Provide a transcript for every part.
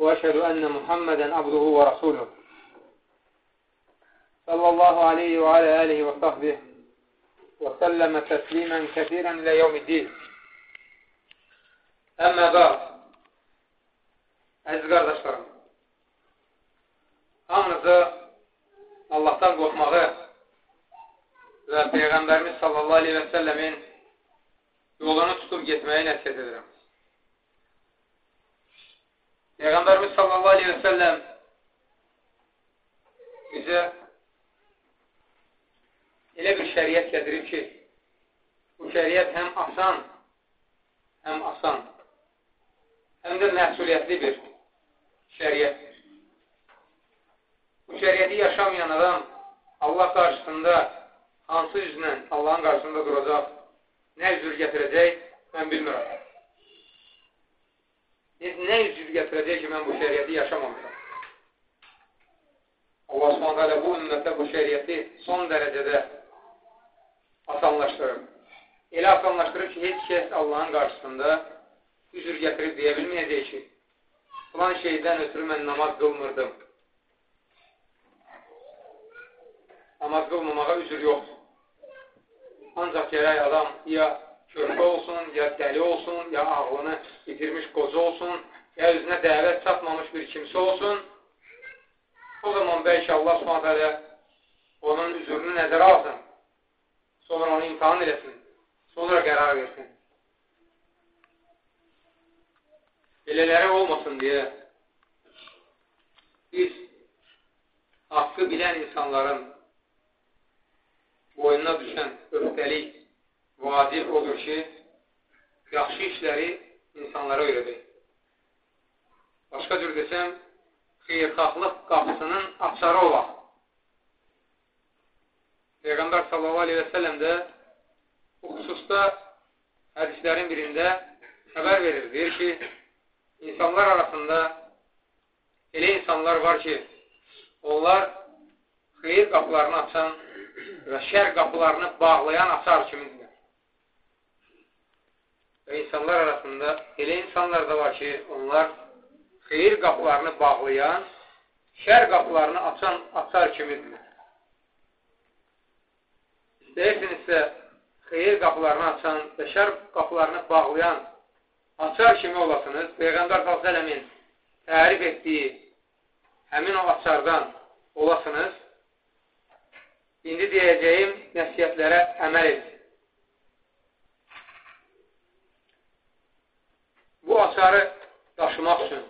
وأشهد أن محمدا عبده ورسوله صلى الله عليه وعلى آله وصحبه وسلم تسليما كثيرا إلى يوم الدين أما بعد Əziz qardaşlarım, hamınızı Allahdan qorxmağı və Peyğəmbərimiz sallallahu aleyhi və səlləmin yolunu tutub getməyi nəsiyyət edirəm. Peyğəmbərimiz sallallahu aleyhi və səlləm bizə elə bir şəriət gətirib ki, bu şəriət həm asan, həm asan, həm də məsuliyyətli bir şəriətdir. Bu şəriəti yaşamayan adam Allah qarşısında hansı üzlə Allahın qarşısında duracaq, nə üzür gətirəcək, mən bilmirəm. Nə üzür gətirəcək ki, mən bu şəriəti yaşamamışam. Allah s.ə.v. bu ümmətə bu şəriəti son dərəcədə asanlaşdırır. Elə asanlaşdırır ki, heç kəs Allahın qarşısında üzür gətirib deyə bilməyəcək ki, filan şeydən ötürü mən namaz qılmırdım. Namaz qılmamağa üzür yoxdur. Ancaq gərək adam ya körpə olsun, ya dəli olsun, ya ağlını itirmiş qoca olsun, ya özünə dəvət çatmamış bir kimsə olsun. O zaman bəlkə Allah s.ə.v. onun üzrünü nəzərə alsın, sonra onu imtihan eləsin, sonra qərar versin. Belələri olmasın deyə biz haqqı bilən insanların boynuna düşən öhdəlik vacib odur ki, yaxşı işləri insanlara öyrədək. Başqa cür desəm, xeyrxahlıq qapısının açarı olaq. Peyğəmbər sallallahu aleyhi və səlləm də bu xüsusda hədislərin birində xəbər verir. Deyir ki, insanlar arasında elə insanlar var ki, onlar xeyir qapılarını açan və şər qapılarını bağlayan açar kimidirlər. Və insanlar arasında elə insanlar da var ki, onlar xeyir qapılarını bağlayan, şər qapılarını açan açar kimidirlər. İstəyirsinizsə, xeyir qapılarını açan və şər qapılarını bağlayan açar kimi olasınız. Peyğəmbər s.ə.v-in tərif etdiyi həmin o açardan olasınız. İndi deyəcəyim nəsiyyətlərə əməl edin. Bu açarı daşımaq üçün,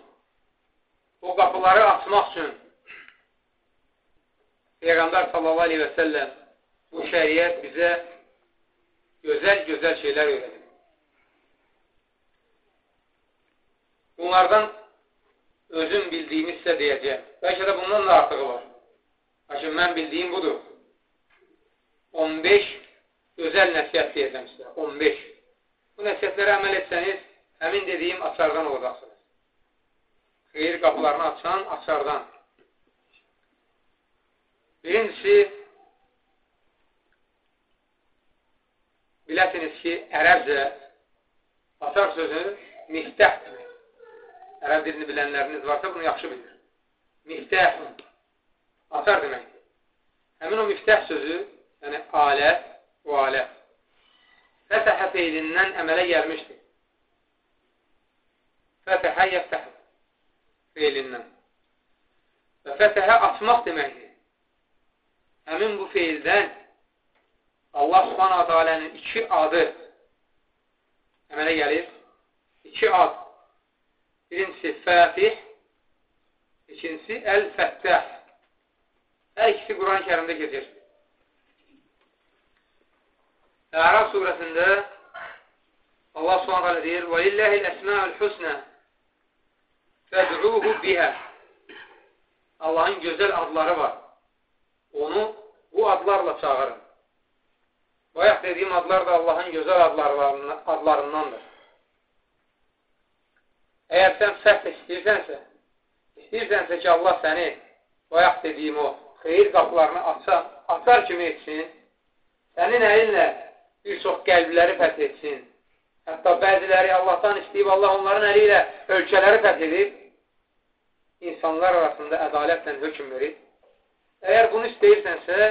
o qapıları açmaq üçün Peyğəmbər sallallahu aleyhi və səlləm bu şəriət bizə gözəl-gözəl şeylər öyrədir. Bunlardan özüm bildiyimi sizə deyəcəyəm. Bəlkə də bundan da artığı var. Lakin mən bildiyim budur. 15 özəl nəsiyyət deyəcəm sizə. 15. Bu nəsiyyətlərə əməl etsəniz, həmin dediyim açardan olacaqsınız. Xeyir qapılarını açan açardan. Birincisi, biləsiniz ki, ərəbcə açar sözü miftəh demək. Ərəb dilini bilənləriniz varsa, bunu yaxşı bilir. Miftəh, açar demək. Həmin o miftəh sözü, yəni alət, o alət, fətəhə feylindən əmələ gəlmişdir. Fətəhə yəftəhə feilindən. Və fətəhə açmaq deməkdir. Həmin bu feildən Allah subhanahu teala'nın iki adı əmələ gəlir. İki ad. Birincisi Fətih, ikincisi Əl-Fəttəh. Hər ikisi Quran-ı Kərimdə gedir. Ərəb surəsində Allah subhanahu teala deyir: "Və lillahi'l-əsmaul-husna" fəd'uhu bihə. Allahın gözəl adları var. Onu bu adlarla çağırın. Bayaq dediyim adlar da Allahın gözəl adlarındandır. Əgər sən fəth istəyirsənsə, istəyirsənsə ki, Allah səni bayaq dediyim o xeyir qapılarını açar, açar kimi etsin, sənin əlinlə bir çox qəlbləri fəth etsin. Hətta bəziləri Allahdan istəyib, Allah onların əli ilə ölkələri fəth edib, insanlar arasında ədalətlə hökum verir. Əgər bunu istəyirsənsə,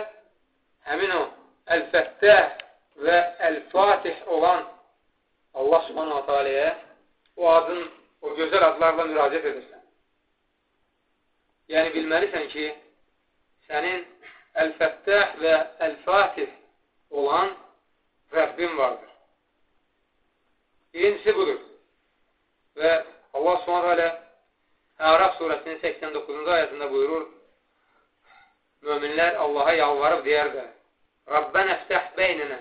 həmin o Əl-Fəttəh və Əl-Fatih olan Allah subhanahu ta'aləyə o adın o gözəl adlarla müraciət edirsən. Yəni, bilməlisən ki, sənin Əl-Fəttəh və Əl-Fatih olan Rəbbin vardır. Birincisi budur. Və Allah subhanə alə Ərəf surəsinin 89-cu ayəsində buyurur, müminlər Allaha yalvarıb deyər də, Rabbənə əftəh beynənə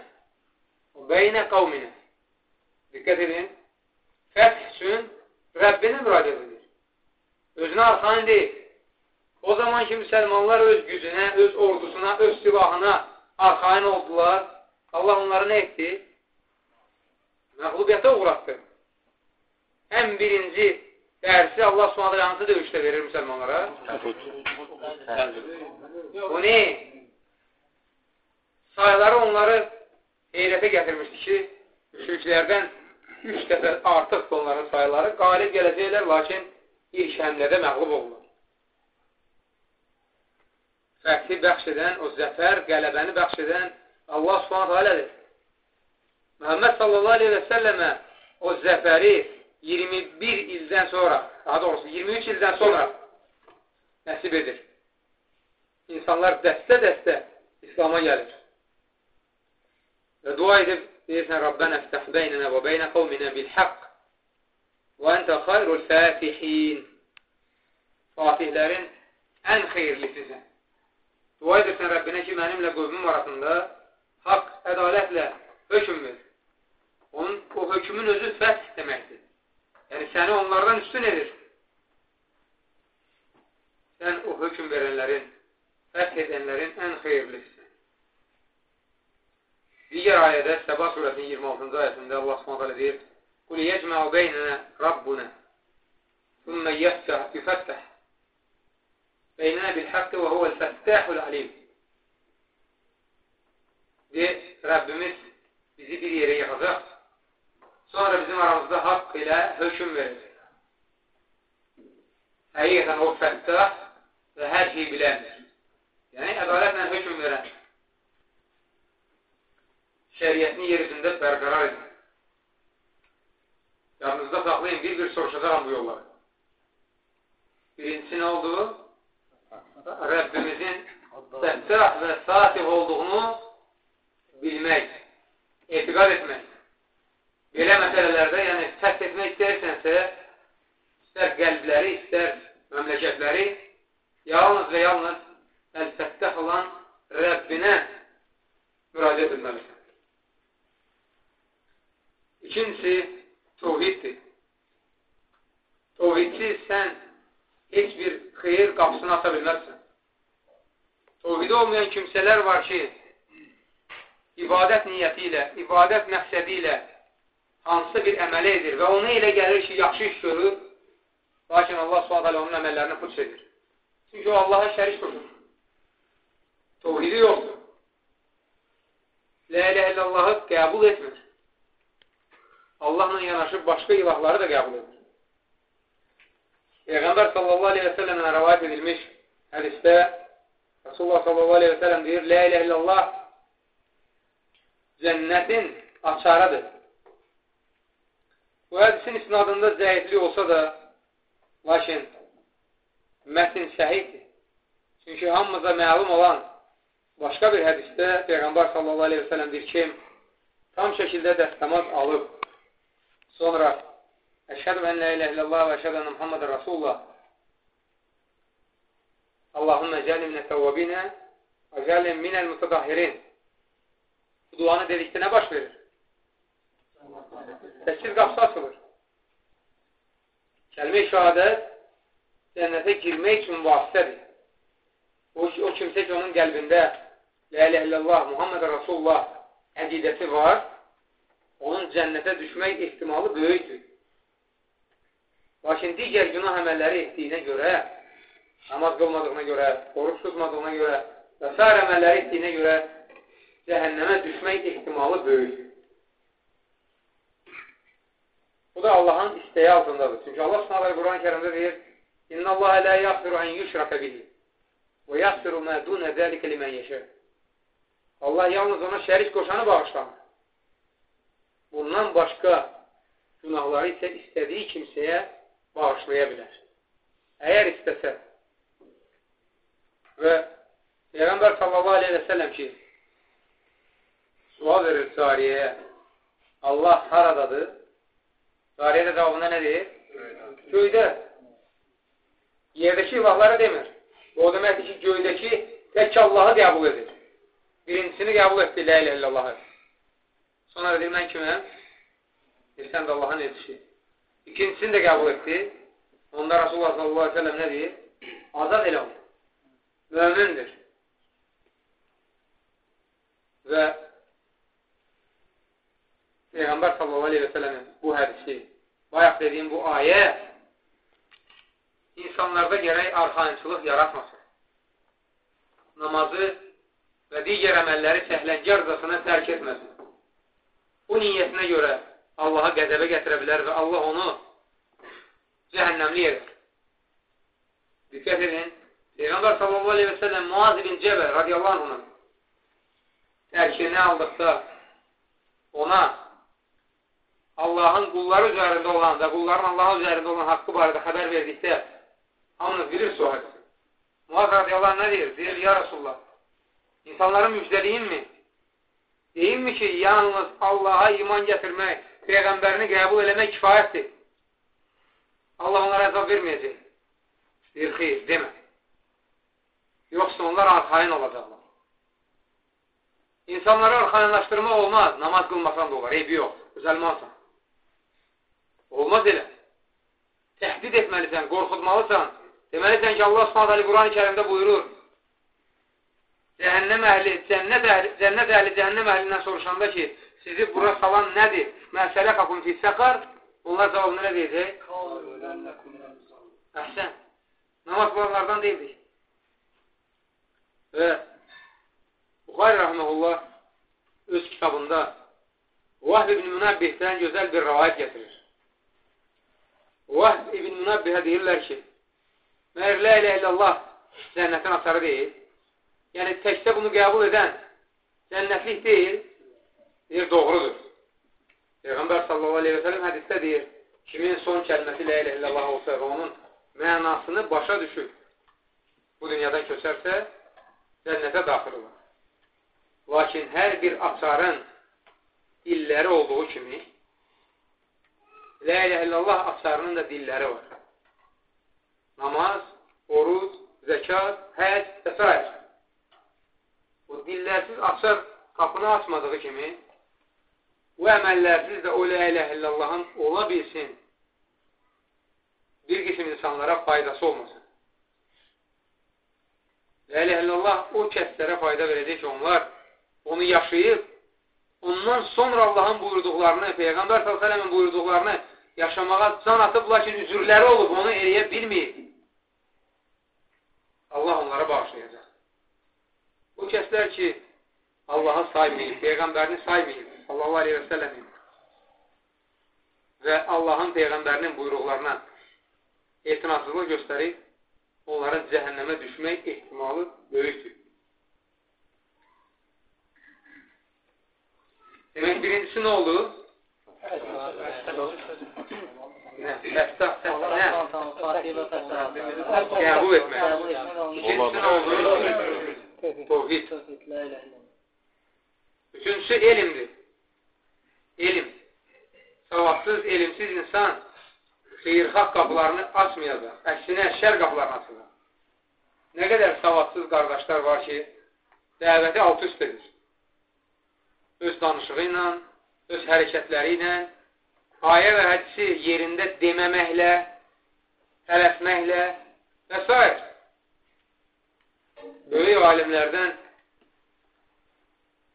və beynə qavminə. Diqqət edin, fəth üçün Rəbbinə müraciət edir. Özünə arxanı deyil. O zaman ki, müsəlmanlar öz gücünə, öz ordusuna, öz silahına arxain oldular. Allah onları nə etdi? Məğlubiyyətə uğratdı. Ən birinci dərsi Allah subhanədə hansı döyüşdə verir müsəlmanlara? Bu ne? Sayıları onları heyrətə gətirmişdi ki, müşriklərdən üç dəfə artıq onların sayıları qalib gələcəklər, lakin ilk həmlədə məğlub olurlar. Fəthi bəxş edən, o zəfər, qələbəni bəxş edən Allah subhanət alədir. Məhəmməd sallallahu aleyhi və səlləmə o zəfəri 21 ildən sonra, daha doğrusu 23 ildən sonra nəsib edir. İnsanlar dəstə-dəstə İslama gəlir. Və dua edib deyirsən, Rabbənə əftəh beynənə və beynə qavminə bil-haqq və əntə xayrul fətihin Fatihlərin ən xeyirlisisən. Dua edirsən Rəbbinə ki, mənimlə qövmüm arasında haqq, ədalətlə hökm ver. Onun, o hökmün özü fəth deməkdir. Yəni, səni onlardan üstün edir. Sən o hökm verənlərin, fəth edənlərin ən xeyirlisisən. Digər ayədə Səba surəsinin 26-cı ayəsində Allah Subhanahu deyir: "Qul yecma'u beynənə Rabbuna, thumma yəftəh yufəttəh beynənə bil haqqi və huvəl fəttəhul alim." De, Rəbbimiz bizi bir yerə yığacaq. Sonra bizim aramızda haqq ilə hökm verəcək. Həqiqətən o fəttah və hər şeyi biləndir. Yəni, ədalətlə hökm verən şəriyyətini yer üzündə bərqərar edin. Yadınızda saxlayın, bir-bir soruşacaqam bu yolları. Birincisi nə oldu? Rəbbimizin səttah və satih olduğunu bilmək, etiqad etmək. Belə məsələlərdə, yəni fəth etmək istəyirsənsə, istər qəlbləri, istər məmləkətləri, yalnız və yalnız əl-fəttəh olan Rəbbinə müraciət etməlisən. İkincisi, tovhiddir. Tovhidsiz sən heç bir xeyir qapısını ata bilməzsən. Tovhidi olmayan kimsələr var ki, ibadət niyyəti ilə, ibadət məqsədi ilə hansısa bir əmələ edir və ona elə gəlir ki, yaxşı iş görür, lakin Allah s.ə. onun əməllərini puç edir. Çünki o Allaha şərik qoşur. Tovhidi yoxdur. Lə ilə illallahı qəbul etmir. Allahla yanaşı başqa ilahları da qəbul edir. Peyğəmbər sallallahu aleyhi və səlləmlə rəvayət edilmiş hədisdə Rasulullah sallallahu aleyhi və səlləm deyir, Lə ilə illallah cənnətin açarıdır. Bu hədisin isnadında zəiflik olsa da, lakin mətin səhiddir. Çünki hamımıza məlum olan başqa bir hədisdə Peyğəmbər sallallahu aleyhi və səlləm deyir ki, tam şəkildə dəstəmaz alıb Sonra Əşhədu ən la ilə illallah və əşhədu ənə Muhammed Rasulullah Allahümmə cəlim minə təvvabinə və cəlim minəl mütədahirin Bu duanı dedikdə nə baş verir? Səkkiz qapsı açılır. Kəlmə-i şəhadət cənnətə girmək üçün vasitədir. o, o kimsə ki, onun qəlbində La ilə illallah, Muhammed Rasulullah əqidəsi var, onun cənnətə düşmək ehtimalı böyükdür. Lakin digər günah əməlləri etdiyinə görə, namaz qılmadığına görə, oruç tutmadığına görə və s. əməlləri etdiyinə görə cəhənnəmə düşmək ehtimalı böyükdür. Bu da Allahın istəyi altındadır. Çünki Allah s.ə.v. Quran-ı kərimdə deyir, İnna Allah la yaghfiru an yushraka bihi və yaghfiru ma dun zalika limen yasha. Allah yalnız ona şərik qoşanı bağışlamır. Bundan başqa günahları isə istədiyi kimsəyə bağışlaya bilər. Əgər istəsə və Peyğəmbər sallallahu aleyhi və səlləm ki, sual verir cariyəyə, Allah haradadır? Cariyə də cavabında nə deyir? Göydə. Yerdəki ilahları demir. O deməkdir ki, göydəki tək Allahı qəbul edir. Birincisini qəbul etdi, lə ilə illallahı. Sonra deyir, mən kiməm? Sən də Allahın elçisi. İkincisini də qəbul etdi. Onda Rasulullah sallallahu aleyhi ve sellem nə deyir? Azad elə olur. Mömindir. Və Peyğəmbər sallallahu aleyhi və sələmin bu hədisi, bayaq dediyim bu ayə insanlarda gərək arxainçılıq yaratmasın. Namazı və digər əməlləri səhləncarcasına tərk etməsin. Bu niyyətinə görə Allaha qədəbə gətirə bilər və Allah onu cəhənnəmli edir. Diqqət edin, Peyğəmbər sallallahu aleyhi və səlləm Muaz ibn Cəbəl radiyallahu anhına tərkini aldıqda ona Allahın qulları üzərində olan və qulların Allahın üzərində olan haqqı barədə xəbər verdikdə hamınız bilirsiniz o hədisi. Muaz radiyallahu nə deyir? Deyir, ya Rasulullah, insanları müjdəliyim mi? Deyilmi ki, yalnız Allaha iman gətirmək, Peyğəmbərini qəbul eləmək kifayətdir. Allah onlara əzab verməyəcək. Deyir, xeyr, demə. Yoxsa onlar arxayın olacaqlar. İnsanları arxayınlaşdırma olmaz, namaz qılmasan da olar, eybi yox, müsəlmansan. Olmaz elə. Təhdid etməlisən, qorxutmalısan. Deməlisən ki, Allah Subhanahu Quran-ı Kərimdə buyurur: Cəhənnəm əhli, cənnət əhli, cənnət əhli cəhənnəm əhlindən soruşanda ki, sizi bura salan nədir? Məsələ qapın fi səqar. Onlar cavabını nə deyəcək? Əhsən. Namaz qılanlardan deyildik. Və Buxari rəhməhullah öz kitabında Vahb ibn Münabbihdən gözəl bir rəvayət gətirir. Vahb ibn Münabbihə deyirlər ki, məhər lə ilə illallah cənnətin açarı deyil. Yəni, təkdə bunu qəbul edən cənnətlik deyil, deyir, doğrudur. Peyğəmbər sallallahu aleyhi və sələm hədisdə deyir, kimin son kəlməsi lə ilə illallah olsa və onun mənasını başa düşür, bu dünyadan köçərsə, cənnətə daxil olur. Lakin hər bir açarın illəri olduğu kimi, Lə ilə illallah açarının da dilləri var. Namaz, oruc, zəkat, həc və s. O dillərsiz açar qapını açmadığı kimi, bu əməllərsiz də o lə ilə illallahın ola bilsin, bir qism insanlara faydası olmasın. Lə ilə illallah o kəslərə fayda verəcək ki, onlar onu yaşayıb, ondan sonra Allahın buyurduqlarını, Peyğəmbər s.ə.v-in buyurduqlarını yaşamağa can atıb, lakin üzürləri olub, onu eləyə bilməyib. Allah onlara bağışlayacaq. Bu kəslər ki, Allahı saymayıb, Peyğəmbərini saymayıb, sallallahu aleyhi və səlləmin və Allahın Peyğəmbərinin buyruqlarına etinasızlıq göstərib, onların cəhənnəmə düşmək ehtimalı böyükdür. Demək, birincisi nə oldu? Qəbul etmək. İkincisi nə oldu? Tohid. Üçüncüsü elmdir. Elm. Savabsız, elmsiz insan xeyrxaq qapılarını açmayacaq. Əksinə, şər qapılarını açacaq. Nə qədər savabsız qardaşlar var ki, dəvəti alt üst edir öz danışığı ilə, öz hərəkətləri ilə, ayə və hədisi yerində deməməklə, tələsməklə və s. alimlərdən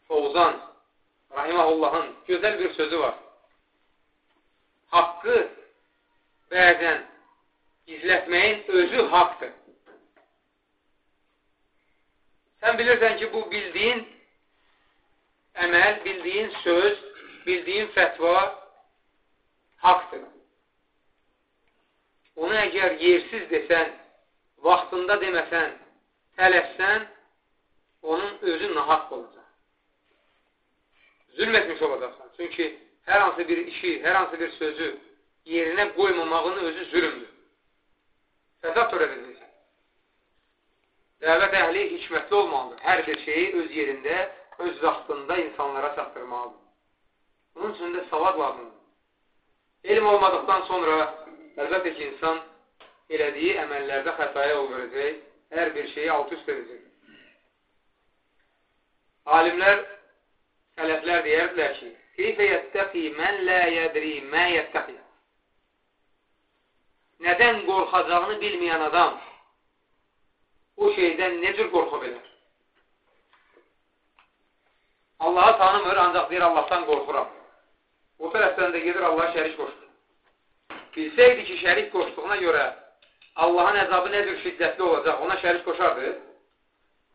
Fovzan Rahimahullahın gözəl bir sözü var. Haqqı bəzən gizlətməyin özü haqdır. Sən bilirsən ki, bu bildiyin əməl, bildiyin söz, bildiyin fətva haqdır. Onu əgər yersiz desən, vaxtında deməsən, tələfsən, onun özü nahaq olacaq. Zülm etmiş olacaqsan. Çünki hər hansı bir işi, hər hansı bir sözü yerinə qoymamağın özü zülümdür. Fəsad törədəcəksən. Dəvət əhli hikmətli olmalıdır. Hər bir şeyi öz yerində, öz vaxtında insanlara çatdırmalıdır. Bunun üçün də savad lazımdır. Elm olmadıqdan sonra əlbəttə ki, insan elədiyi əməllərdə xətaya yol verəcək, hər bir şeyi alt-üst edəcək. Alimlər, sələflər deyərdilər ki, Keyfə yəttəqi mən lə yədri mə yəttəqi Nədən qorxacağını bilməyən adam o şeydən necür qorxa bilər? Allahı tanımır, ancaq deyir Allahdan qorxuram. O tərəfdən də gedir Allaha şərik qoşdur. Bilsəydi ki, şərik qoşduğuna görə Allahın əzabı nədir şiddətli olacaq, ona şərik qoşardı.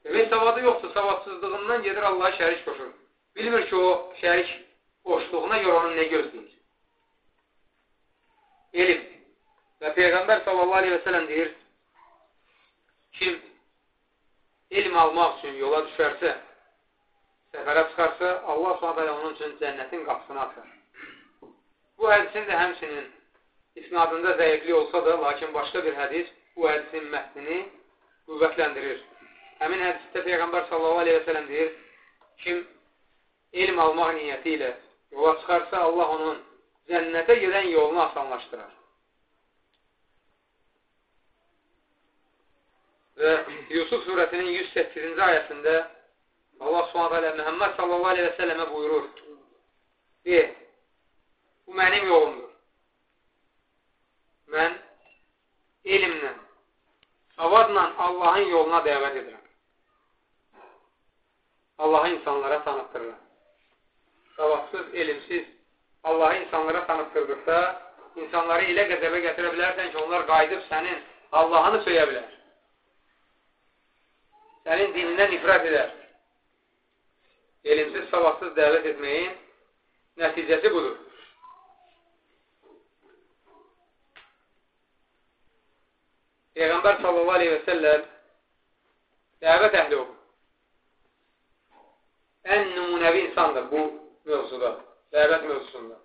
Demək, savadı yoxdur, savadsızlığından gedir Allaha şərik qoşur. Bilmir ki, o şərik qoşduğuna görə onun nə gözləyir. Elm. Və Peyğəmbər sallallahu aleyhi və sələm deyir, kim elm almaq üçün yola düşərsə, səfərə çıxarsa, Allah s.ə.v. onun üçün cənnətin qapısını açar. Bu hədisin də həmsinin isnadında zəiflik olsa da, lakin başqa bir hədis bu hədisin mətnini qüvvətləndirir. Həmin hədisdə Peyğəmbər s.ə.v. deyir, kim elm almaq niyyəti ilə yola çıxarsa, Allah onun cənnətə gedən yolunu asanlaşdırar. Və Yusuf surəsinin 108-ci ayəsində Allah subhanət hələ Məhəmməd sallallahu aleyhi və səlləmə buyurur. De, bu mənim yolumdur. Mən elmlə, savadla Allahın yoluna dəvət edirəm. Allahı insanlara tanıtdırırım. Savadsız, elmsiz Allahı insanlara tanıtdırdıqda insanları ilə qədəbə gətirə bilərsən ki, onlar qayıdıb sənin Allahını söyə bilər sənin dinindən ifrat edər. Elimsiz, savadsız dəvət etməyin nəticəsi budur. Peyğəmbər sallallahu aleyhi və səlləm dəvət əhli olur. Ən nümunəvi insandır bu mövzuda, dəvət mövzusunda.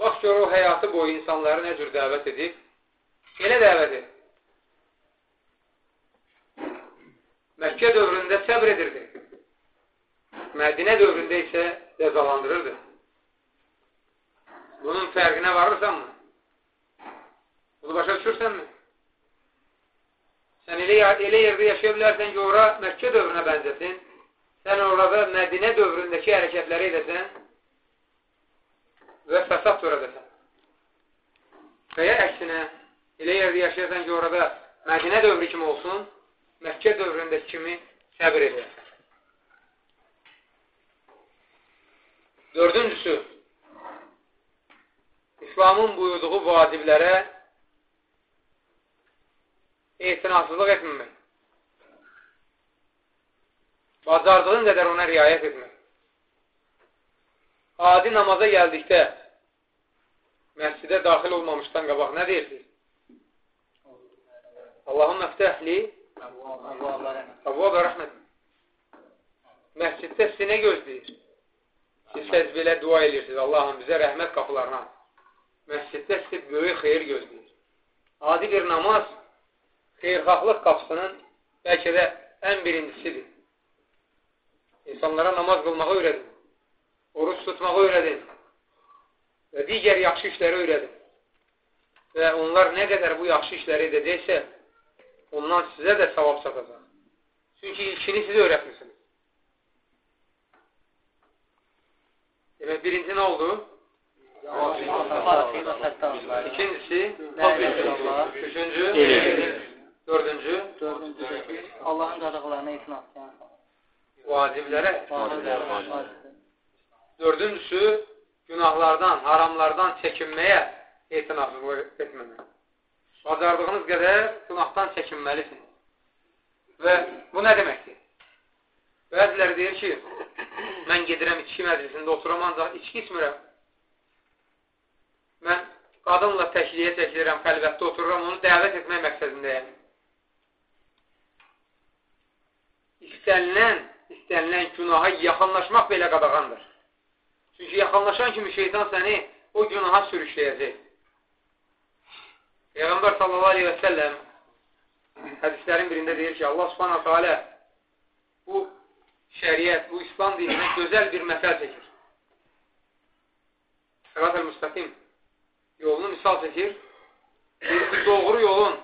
Bax, gör o həyatı boyu insanları nə cür dəvət edib, elə dəvət edib. Məkkə dövründə səbr edirdi. Mədinə dövründə isə cəzalandırırdı. Bunun fərqinə varırsanmı? Bunu başa düşürsənmi? Sən elə, elə yerdə yaşaya bilərsən ki, ora Məkkə dövrünə bənzəsin. Sən orada Mədinə dövründəki hərəkətləri edəsən və fəsad törədəsən. Və ya əksinə, elə yerdə yaşayasan ki, orada Mədinə dövrü kimi olsun, Məkkə dövründəki kimi səbir edir. Dördüncüsü, İslamın buyurduğu vaciblərə etinasızlıq etməmək. Bacardığın qədər ona riayət etmək. Adi namaza gəldikdə məscidə daxil olmamışdan qabaq nə deyirsiniz? Allahın məftəhli Əvvəl rəhmət. Məsciddə sizi nə gözləyir? Siz səz belə dua edirsiniz. Allahım bizə rəhmət qapılarına. Məsciddə sizi böyük xeyir gözləyir. Adi bir namaz xeyrxahlıq qapısının bəlkə də ən birincisidir. İnsanlara namaz qılmağı öyrədin. Oruç tutmağı öyrədin. Və digər yaxşı işləri öyrədin. Və onlar nə qədər bu yaxşı işləri edəcəksə, ondan sizə də savab çatacaq. Çünki ilkini siz öyrətmirsiniz. Demək, birinci nə oldu? İkincisi, üçüncü, dördüncü, Allahın qadağalarına itinat. Yəni. vaciblərə Dördüncüsü, günahlardan, haramlardan çəkinməyə etinasızlıq etməmək. Bacardığınız qədər günahdan çəkinməlisiniz. Və bu nə deməkdir? Bəziləri deyir ki, mən gedirəm içki məclisində oturam, ancaq içki içmirəm. Mən qadınla təkliyə çəkilirəm, xəlvətdə otururam, onu dəvət etmək məqsədindəyəm. İstənilən, istənilən günaha yaxınlaşmaq belə qadağandır. Çünki yaxınlaşan kimi şeytan səni o günaha sürükləyəcək. Peyğəmbər sallallahu aleyhi və səlləm hədislərin birində deyir ki, Allah subhanahu teala bu şəriət, bu İslam dininə gözəl bir məsəl çəkir. Sırat-ül müstəqim yolunu misal çəkir. Doğru yolun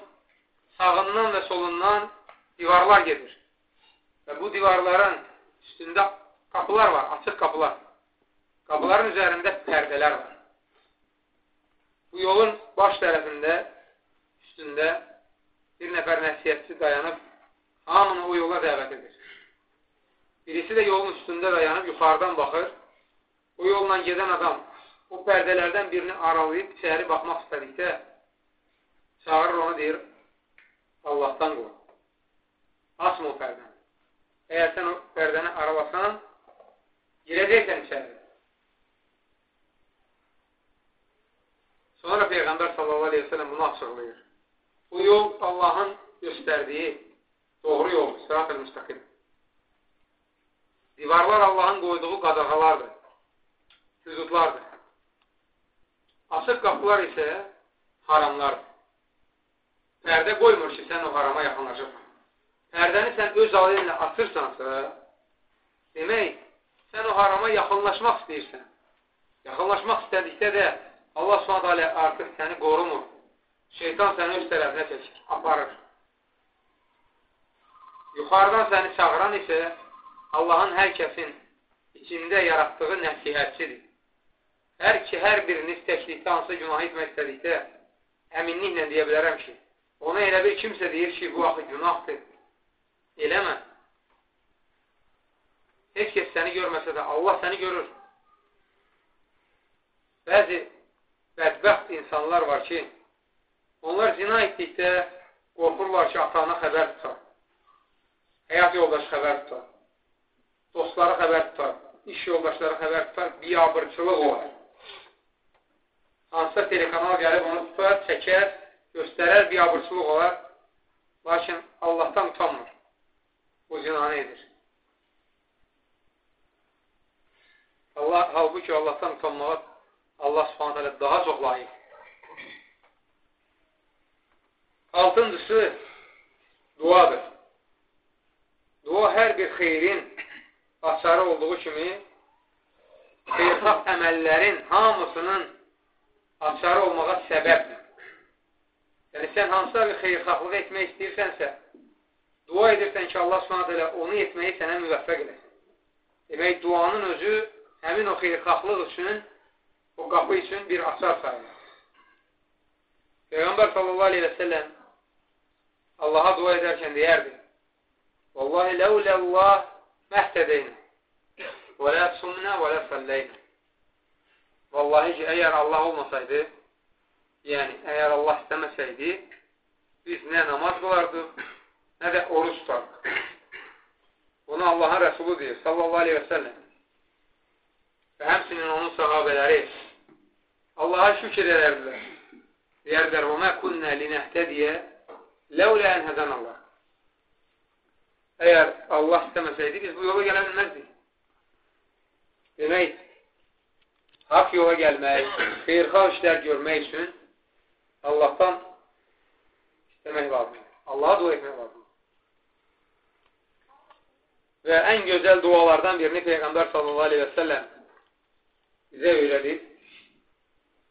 sağından və solundan divarlar gedir. Və bu divarların üstündə qapılar var, açıq qapılar. Qapıların üzərində pərdələr var. Bu yolun baş tərəfində, üstündə bir nəfər nəsiyyətçi dayanıb, hamını o yola dəvət edir. Birisi də yolun üstündə dayanıb, yuxarıdan baxır. O yolla gedən adam o pərdələrdən birini aralayıb, içəri baxmaq istədikdə, çağırır onu, deyir, Allahdan qoy. Asma o pərdəni. Əgər sən o pərdəni aralasan, girəcəksən içəri. Sonra Peyğəmbər sallallahu aleyhi ve sellem bunu açıqlayır. Bu yol Allahın göstərdiyi doğru yoldur, sırat-ı müstəqim. Divarlar Allahın qoyduğu qadağalardır, hüdudlardır. Açıq qapılar isə haramlardır. Pərdə qoymur ki, sən o harama yaxınlaşırsan. Pərdəni sən öz alinlə açırsansa, demək, sən o harama yaxınlaşmaq istəyirsən. Yaxınlaşmaq istədikdə də Allah s.ə.v artıq səni qorumur. Şeytan səni öz tərəfinə çəkir, aparır. Yuxarıdan səni çağıran isə Allahın hər kəsin içində yaratdığı nəsihətçidir. Hər ki, hər biriniz təklikdə hansı günah etmək istədikdə əminliklə deyə bilərəm ki, ona elə bir kimsə deyir ki, bu axı günahdır. Eləmə. Heç kəs səni görməsə də Allah səni görür. Bəzi bədbəxt insanlar var ki, onlar zina etdikdə qorxurlar ki, atana xəbər tutar. Həyat yoldaşı xəbər tutar. Dostları xəbər tutar. İş yoldaşları xəbər tutar. Biyabırçılıq olar. Hansısa telekanal gəlib onu tutar, çəkər, göstərər, biyabırçılıq olar. Lakin Allahdan utanmır. Bu zinanı edir. Allah, halbuki Allahdan utanmağa Allah subhanət hələ daha çox layiq. Altıncısı duadır. Dua hər bir xeyrin açarı olduğu kimi xeyrxah əməllərin hamısının açarı olmağa səbəbdir. Yəni, sən hansısa bir xeyrxahlıq etmək istəyirsənsə, dua edirsən ki, Allah s.ə. onu etməyi sənə müvəffəq edəsin. Demək, duanın özü həmin o xeyrxahlıq üçün o qapı üçün bir açar sayılır. Peyğəmbər sallallahu aleyhi və səlləm Allaha dua edərkən deyərdi, Vallahi ləuləllah məhtədəynə və lə sumnə və lə səlləynə Vallahi ki, əgər Allah olmasaydı, yəni, əgər Allah istəməsəydi, biz nə namaz qılardıq, nə də oruç tutardıq. Bunu Allahın Rəsulu deyir, sallallahu aleyhi və səlləm. Və həmsinin onun sahabələri Allaha şükür edərdilər. Deyərdilər, və mə künnə linəhtədiyə ləulə ən hədən Allah. Əgər Allah istəməsəydi, biz bu yola gələ bilməzdik. Demək, haqq yola gəlmək, xeyrxal işlər görmək üçün Allahdan istəmək lazımdır. Allaha dua etmək lazımdır. Və ən gözəl dualardan birini Peyğəmbər sallallahu aleyhi və səlləm bizə öyrədib,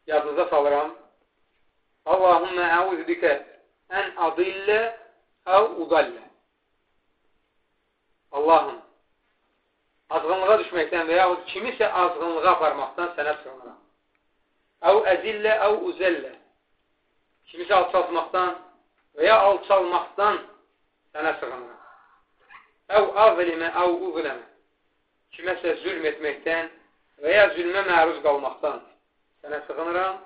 yadınıza salıram. Allahümmə əuz bikə ən adillə əv udallə. Allahım, azğınlığa düşməkdən və yaxud kimisə azğınlığa aparmaqdan sənə sığınıram. Əv əzillə, əv uzəllə. Kimisə alçaltmaqdan və ya alçalmaqdan sənə sığınıram. Əv azlimə, əv uzləmə. Kiməsə zülm etməkdən və ya zülmə məruz qalmaqdan sənə sığınıram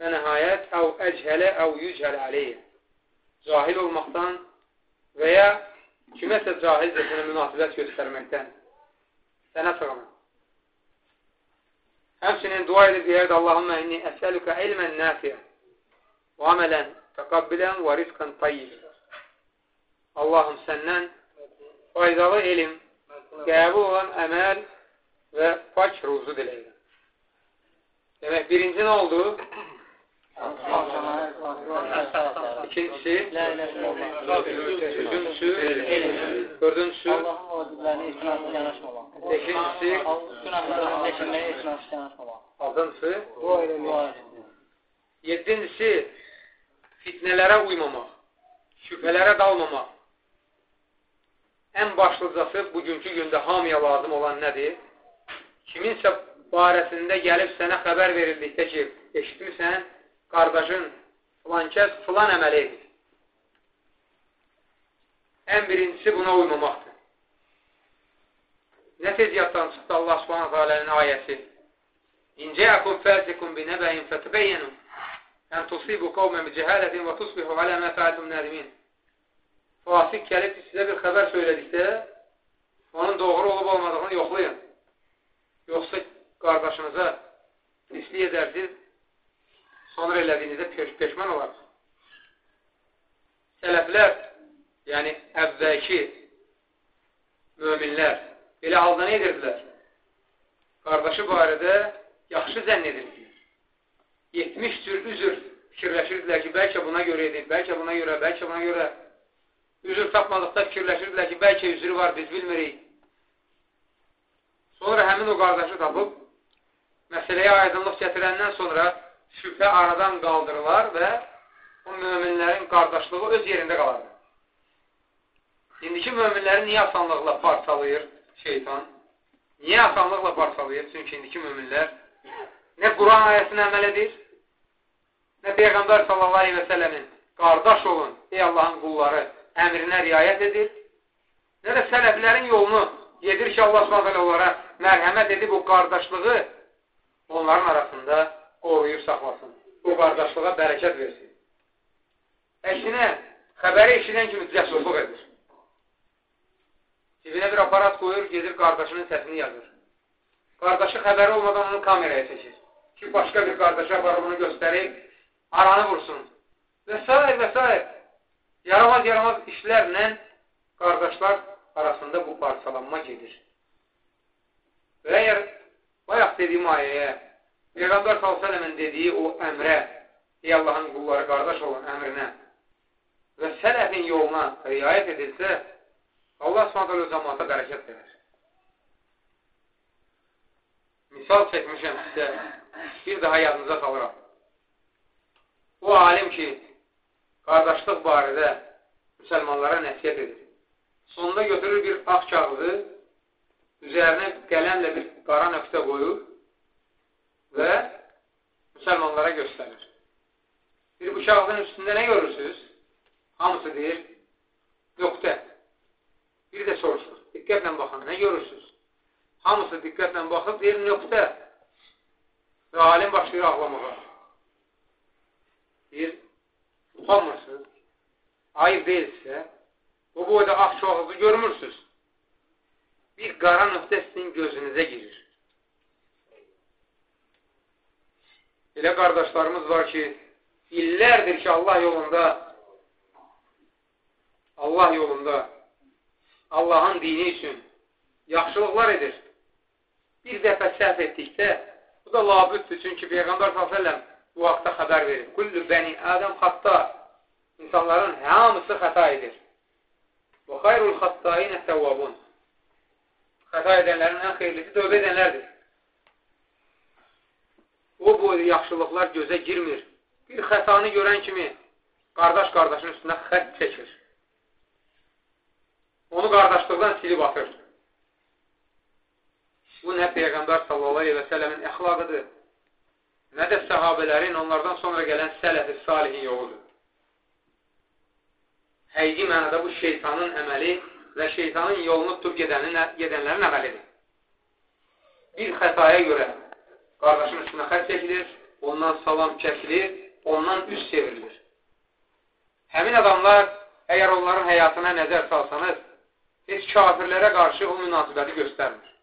və nəhayət əv əchələ, əv yüchələ aleyyə. Cahil olmaqdan və ya kiməsə cahilcəsinə münasibət göstərməkdən sənə sığınıram. Həmçinin dua edib deyərdi Allahümmə inni əsəlükə ilmən nəfiyə və əmələn təqabbilən və rizqən tayyib. Allahım səndən faydalı elm, qəbul olan əməl və pak ruzu diləyirəm. Demək, birinci nə oldu? İkincisi, üçüncüsü, dördüncüsü, beşincisi, altıncısı, yedincisi, fitnələrə uymamaq, şübhələrə dalmamaq. Ən başlıcası bugünkü gündə hamıya lazım olan nədir? Kiminsə barəsində gəlib sənə xəbər verildikdə ki, eşitmirsən, qardaşın filan kəs filan əməl edir. Ən birincisi buna uymamaqdır. Nə tez yaddan çıxdı Allah subhanət alənin ayəsi? İncəəkum fəsikum binəbəyin fətəbəyyənu ən tusibu qavmən bicəhələtin və tusbihu alə mə fəətum nərimin. Fasik gəlib sizə bir xəbər söylədikdə, onun doğru olub olmadığını yoxlayın. Yoxsa qardaşınıza pislik edərsiniz, sonra elədiyinizdə peş peşman olarsınız. Sələflər, yəni əvvəlki möminlər belə halda nə edirdilər? Qardaşı barədə yaxşı zənn edirdilər. 70 cür üzür fikirləşirdilər ki, bəlkə buna görə edin, bəlkə buna görə, bəlkə buna görə. Üzür tapmadıqda fikirləşirdilər ki, bəlkə üzrü var, biz bilmirik. Sonra həmin o qardaşı tapıb, məsələyə aydınlıq gətirəndən sonra şübhə aradan qaldırılar və o möminlərin qardaşlığı öz yerində qalardı. İndiki möminləri niyə asanlıqla parçalayır şeytan? Niyə asanlıqla parçalayır? Çünki indiki möminlər nə Quran ayəsinə əməl edir, nə Peyğəmbər sallallahu aleyhi və sələmin qardaş olun, ey Allahın qulları əmrinə riayət edir, nə də sələflərin yolunu gedir ki, Allah s.ə.v. onlara mərhəmət edib o qardaşlığı onların arasında qoruyub saxlasın. O qardaşlığa bərəkət versin. Əksinə, xəbəri eşidən kimi cəsurluq edir. Cibinə bir aparat qoyur, gedir qardaşının səsini yazır. Qardaşı xəbəri olmadan onu kameraya çəkir. Ki, başqa bir qardaşa aparıb onu göstərib, aranı vursun. Və s. və s. Yaramaz-yaramaz işlərlə qardaşlar arasında bu parçalanma gedir. Və əgər bayaq dediyim ayəyə, Peyğəmbər s.ə.v-in dediyi o əmrə, ey Allahın qulları qardaş olan əmrinə və sələfin yoluna riayət edilsə, Allah s.ə.v cəmaata bərəkət verir. Misal çəkmişəm sizə, bir daha yadınıza salıram. O alim ki, qardaşlıq barədə müsəlmanlara nəsiyyət edir. Sonunda götürür bir ağ kağıdı, üzərinə qələmlə bir qara nöqtə qoyur və müsəlmanlara göstərir. Bir bu kağıdın üstündə nə görürsünüz? Hamısı deyir, nöqtə. Bir də soruşur, diqqətlə baxın, nə görürsünüz? Hamısı diqqətlə baxıb, deyir, nöqtə. Və alim başlayır ağlamağa. Deyir, utanmırsınız, ayıb deyilsə, o boyda ağ kağızı görmürsünüz bir qara nöqtə sizin gözünüzə girir. Elə qardaşlarımız var ki, illərdir ki, Allah yolunda Allah yolunda Allahın dini üçün yaxşılıqlar edir. Bir dəfə səhv etdikdə, bu da labüddür, çünki Peyğəmbər s.ə.v bu vaxtda xəbər verir. Kullu bəni Ədəm xatta. İnsanların hamısı xəta edir. Və xayrul xattayinə təvvabun. Xəta edənlərin ən xeyirlisi tövbə edənlərdir. O boyda yaxşılıqlar gözə girmir. Bir xətanı görən kimi qardaş qardaşın üstünə xət çəkir. Onu qardaşlıqdan silib atır. Bu nə Peyğəmbər sallallahu aleyhi və sələmin əxlaqıdır, nə də səhabələrin onlardan sonra gələn sələf-i salihin yoludur. Həqiqi mənada bu şeytanın əməli və şeytanın yolunu tutub gedənin, gedənlərin əməlidir. Bir xətaya görə qardaşın üstünə xət çəkilir, ondan salam çəkilir, ondan üst çevrilir. Həmin adamlar, əgər onların həyatına nəzər salsanız, heç kafirlərə qarşı o münasibəti göstərmir.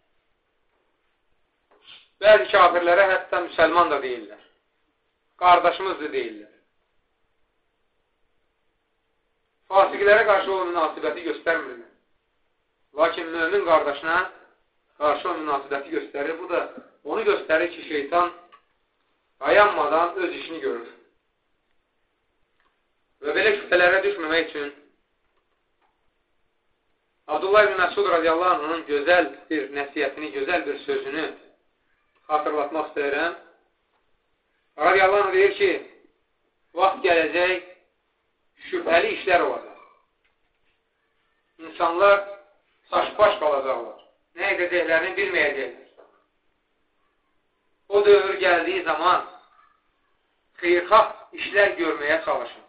Bəzi kafirlərə hətta müsəlman da deyirlər. Qardaşımızdır deyirlər. Fasiqlərə qarşı o münasibəti göstərmirlər. Lakin mömin qardaşına qarşı o münasibəti göstərir. Bu da onu göstərir ki, şeytan dayanmadan öz işini görür. Və belə şübhələrə düşməmək üçün Abdullah ibn Məsud radiyallahu anh'ın gözəl bir nəsiyyətini, gözəl bir sözünü xatırlatmaq istəyirəm. Radiyallahu deyir ki, vaxt gələcək, şübhəli işlər olacaq. İnsanlar saç-baş qalacaqlar. Nə edəcəklərini bilməyəcəklər. O dövr gəldiyi zaman xeyrxah işlər görməyə çalışın.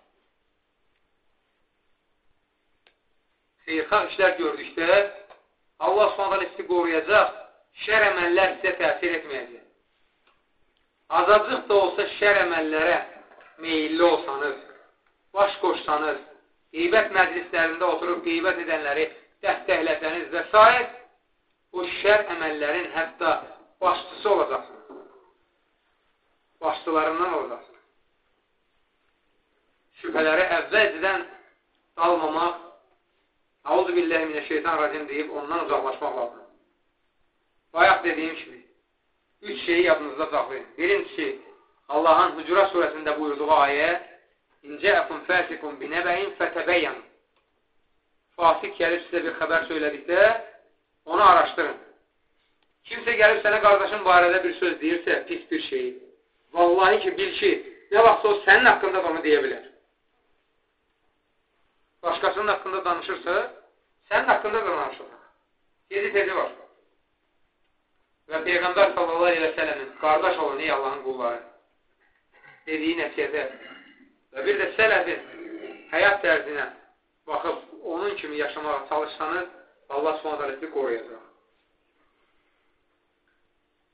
xeyrxah işlər gördükdə Allah s.ə.v qoruyacaq, şər əməllər sizə təsir etməyəcək. Azacıq da olsa şər əməllərə meyilli olsanız, baş qoşsanız, qeybət məclislərində oturub qeybət edənləri dəstəkləsəniz və s. o şər əməllərin hətta başçısı olacaqsınız. Başçılarından olacaqsınız. Şübhələri əvvəlcədən dalmamaq Auzu billahi mineşşeytanirracim deyib ondan uzaqlaşmaq lazımdır. Bayaq dediyim kimi, üç şeyi yadınızda saxlayın. Birincisi, Allahın Hucura surəsində buyurduğu ayə İncəəkum fəsikum binəbəyin fətəbəyyən Fasik gəlib sizə bir xəbər söylədikdə onu araşdırın. Kimsə gəlib sənə qardaşın barədə bir söz deyirsə, pis bir şey. Vallahi ki, bil ki, nə vaxtsa o sənin haqqında da onu deyə bilər başqasının haqqında danışırsa, sənin haqqında da danışılır. Gezi-tezi var. Və Peyğəmbər sallallahu aleyhi və sələmin qardaş olun, ey Allahın qulları dediyi nəticədə və bir də sələfin həyat tərzinə baxıb onun kimi yaşamağa çalışsanız, Allah s.ə.v qoruyacaq.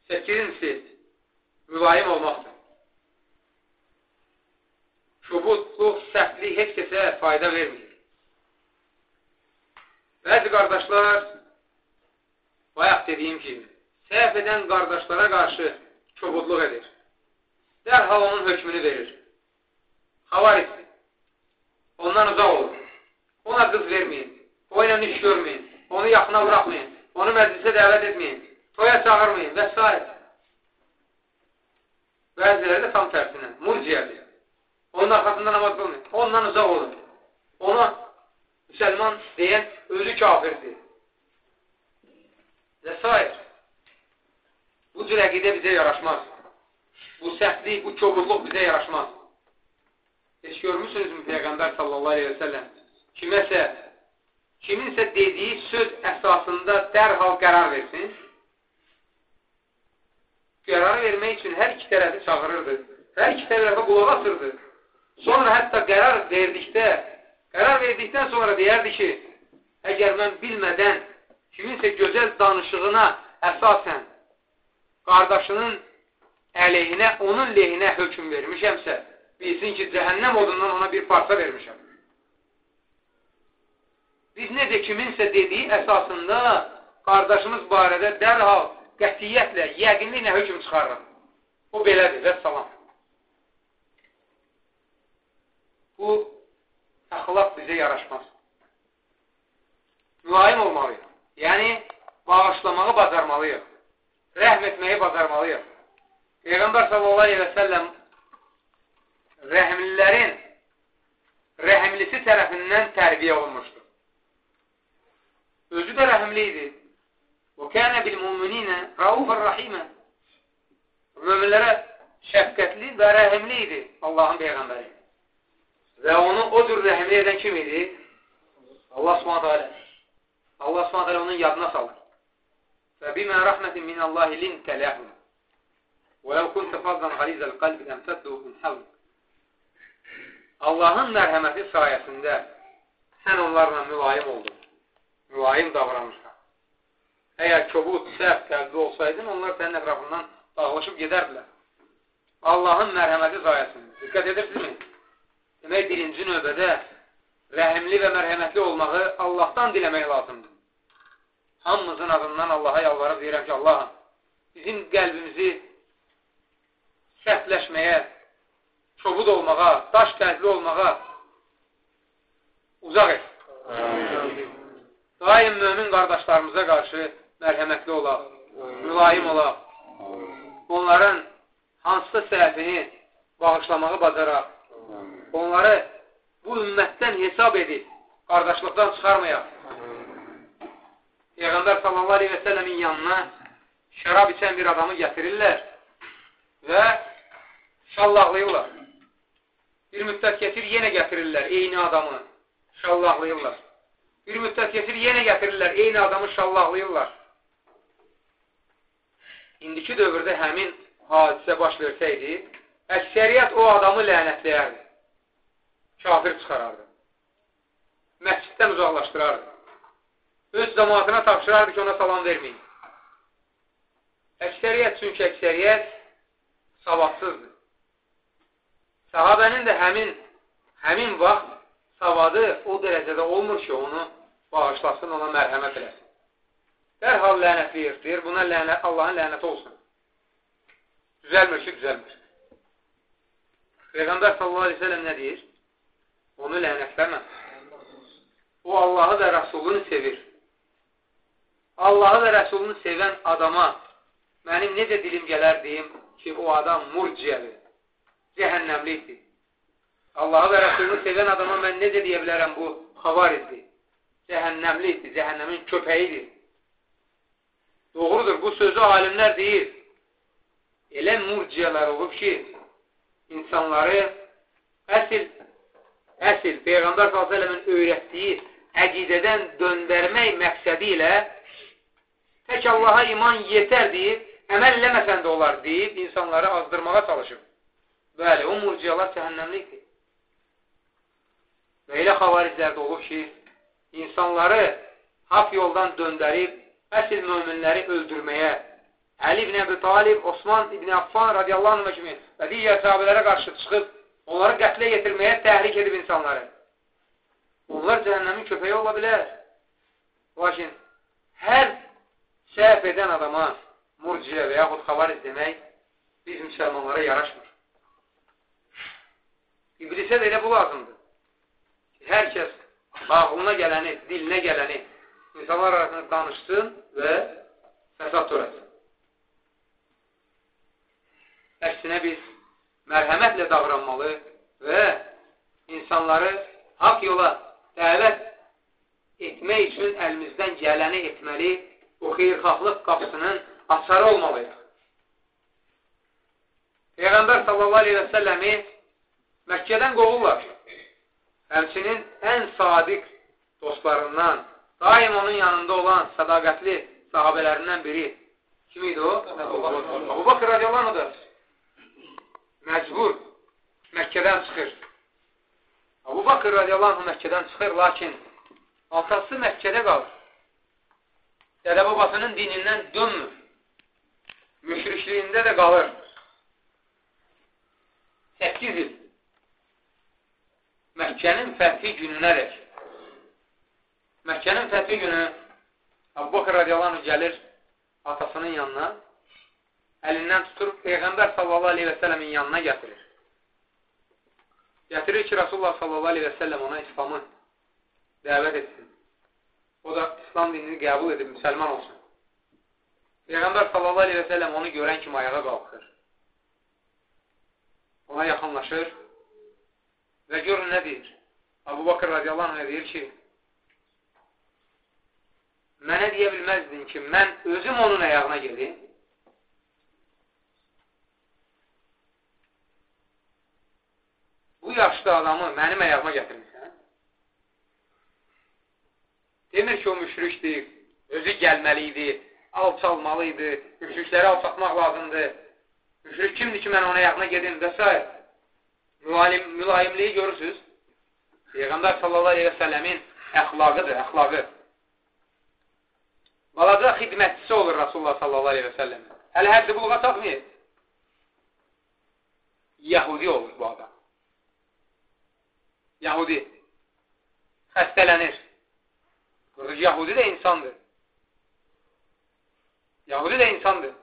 Səkizincisi, mülayim olmaqdır. Çubutluq, səhvlik heç kəsə fayda vermir. Bəzi qardaşlar, bayaq dediyim kimi, səhv edən qardaşlara qarşı kobudluq edir. Dərhal onun hökmünü verir. Havarisdir. Ondan uzaq olur. Ona qız verməyin. O ilə iş görməyin. Onu yaxına bıraxmayın. Onu məclisə dəvət etməyin. Toya çağırmayın və s. Bəziləri də tam tərsinə. Murciyədir. Onun arxasında namaz qılmayın. Ondan uzaq olun. Ona müsəlman deyən özü kafirdir. Və s. Bu cür əqidə bizə yaraşmaz. Bu səhvlik, bu kobudluq bizə yaraşmaz. Heç görmüsünüzmü Peyğəmbər sallallahu aleyhi və səlləm kiməsə, kiminsə dediyi söz əsasında dərhal qərar versin? Qərar vermək üçün hər iki tərəfi çağırırdı. Hər iki tərəfə qulaq asırdı. Sonra hətta qərar verdikdə Qərar verdikdən sonra deyərdi ki, əgər mən bilmədən kiminsə gözəl danışığına əsasən qardaşının əleyhinə, onun lehinə hökum vermişəmsə, bilsin ki, cəhənnəm odundan ona bir parça vermişəm. Biz necə kiminsə dediyi əsasında qardaşımız barədə dərhal qətiyyətlə, yəqinliklə hökum çıxarırıq. O belədir və salam. Bu, əxlaq bizə yaraşmaz. Mülayim olmalıyıq. Yəni, bağışlamağı bacarmalıyıq. Rəhm etməyi bacarmalıyıq. Peyğəmbər sallallahu aleyhi və səlləm rəhmlilərin rəhmlisi tərəfindən tərbiyə olunmuşdur. Özü də rəhmli idi. O kənə bil-müminə raufən rəhimə. Möminlərə şəfqətli və rəhimli idi Allahın Peyğəmbəri. Və onu o cür rəhmli edən kim idi? Allah subhanətə alə. Allah subhanətə alə onun yadına salır. Bimə rəhmətin minəllahi lintə ləhum. Və ləv kuntə fazdan qalizəl qalbi əmsədduhu min havl. Allahın mərhəməti sayəsində sən onlarla mülayim oldun. Mülayim davranırsan. Əgər kobud, səhv qəlbi olsaydın, onlar sənin ətrafından dağlaşıb gedərdilər. Allahın mərhəməti sayəsində. Diqqət edirsinizmi? Demək, birinci növbədə rəhimli və mərhəmətli olmağı Allahdan diləmək lazımdır. Hamımızın adından Allaha yalvarıb deyirəm ki, Allah bizim qəlbimizi səhvləşməyə, çobud olmağa, daş qəlbli olmağa uzaq et. Daim mömin qardaşlarımıza qarşı mərhəmətli olaq, mülayim olaq. Onların hansısa səhvini bağışlamağı bacaraq. Onları bu ümmətdən hesab edib, qardaşlıqdan çıxarmayaq. Peyğəmbər sallallahu aleyhi və səlləmin yanına şərab içən bir adamı gətirirlər və şallaqlayırlar. Bir müddət keçir, yenə gətirirlər eyni adamı, şallaqlayırlar. Bir müddət keçir, yenə gətirirlər, eyni adamı şallaqlayırlar. İndiki dövrdə həmin hadisə baş versəydi, əksəriyyət o adamı lənətləyərdi. Kafir çıxarardı. Məsciddən uzaqlaşdırardı. Öz zamanatına tapşırardı ki, ona salam verməyin. Əksəriyyət, çünki əksəriyyət savadsızdır. Sahabənin də həmin, həmin vaxt savadı o dərəcədə olmur ki, onu bağışlasın, ona mərhəmət eləsin. Dərhal lənətləyir, deyir, buna lənət, Allahın lənəti olsun. Düzəlmir ki, düzəlmir. Peyğəmbər sallallahu aleyhi ve sellem nə deyir? Onu lənətləmə. O Allahı və Rəsulunu sevir. Allahı və Rəsulunu sevən adama mənim necə dilim gələr deyim ki, o adam murciədir cəhənnəmlikdir. Allahı və Rəsulunu sevən adama mən necə deyə bilərəm bu xavarizdir, cəhənnəmlikdir, cəhənnəmin köpəyidir. Doğrudur, bu sözü alimlər deyir. Elə murciyələr olub ki, insanları əsl, əsl Peyğəmbər s.ə.v-in öyrətdiyi əqidədən döndərmək məqsədi ilə tək Allaha iman yetər deyib, əməl eləməsən də olar deyib, insanları azdırmağa çalışıb. Bəli, o murciyalar cəhənnəmlikdir. Və elə xavariclərdə olub ki, insanları haq yoldan döndərib, əsl möminləri öldürməyə, Əli ibn Əbi Talib, Osman ibn Affan radiyallahu anh kimi və digər sahabələrə qarşı çıxıb, onları qətlə yetirməyə təhrik edib insanları. Onlar cəhənnəmin köpəyi ola bilər. Lakin hər səhv edən adama murciyə və yaxud xavariz demək biz müsəlmanlara yaraşmır. İblisə də elə bu lazımdır. Hər kəs ağlına gələni, dilinə gələni insanlar arasında danışsın və fəsad törətsin. Əksinə biz mərhəmətlə davranmalı və insanları haqq yola dəvət etmək üçün əlimizdən gələni etməli, o xeyrxahlıq qapısının açarı olmalıyıq. Peyğəmbər sallallahu aleyhi və səlləmi Məkkədən qovurlar. Həmçinin ən sadiq dostlarından, daim onun yanında olan sədaqətli sahabələrindən biri kim idi o? Abu Bakır radiyallahu da məcbur Məkkədən çıxır. Abu Bakır radiyallahu Məkkədən çıxır, lakin atası Məkkədə qalır. Dədə babasının dinindən dönmür. Müşrikliyində də qalır. 8 il Məkkənin fəthi gününədək. Məkkənin fəthi günü Abu Bakır radiyallahu gəlir atasının yanına, əlindən tutur, Peyğəmbər sallallahu aleyhi və sələmin yanına gətirir. Gətirir ki, Rasulullah sallallahu aleyhi və səlləm ona İslamı dəvət etsin. O da İslam dinini qəbul edib, müsəlman olsun. Peyğəmbər sallallahu aleyhi və səlləm onu görən kimi ayağa qalxır. Ona yaxınlaşır Və görün nə deyir? Abu Bakır radiyallahu anh deyir ki, mənə deyə bilməzdin ki, mən özüm onun ayağına gedim. Bu yaşlı adamı mənim ayağıma gətirmişsən. Demir ki, o müşrikdir, özü gəlməli idi, alçalmalı idi, müşrikləri alçatmaq lazımdır. Müşrik kimdir ki, mən onun ayağına gedim və s mülayim, mülayimliyi görürsünüz. Peyğəmbər sallallahu aleyhi və səlləmin əxlaqıdır, əxlaqı. balaca xidmətçisi olur Rasulullah sallallahu aleyhi və səlləm. Hələ həddi buluğa çatmayır. Yahudi olur bu adam. Yahudi. Xəstələnir. Yahudi də insandır. Yahudi də insandır.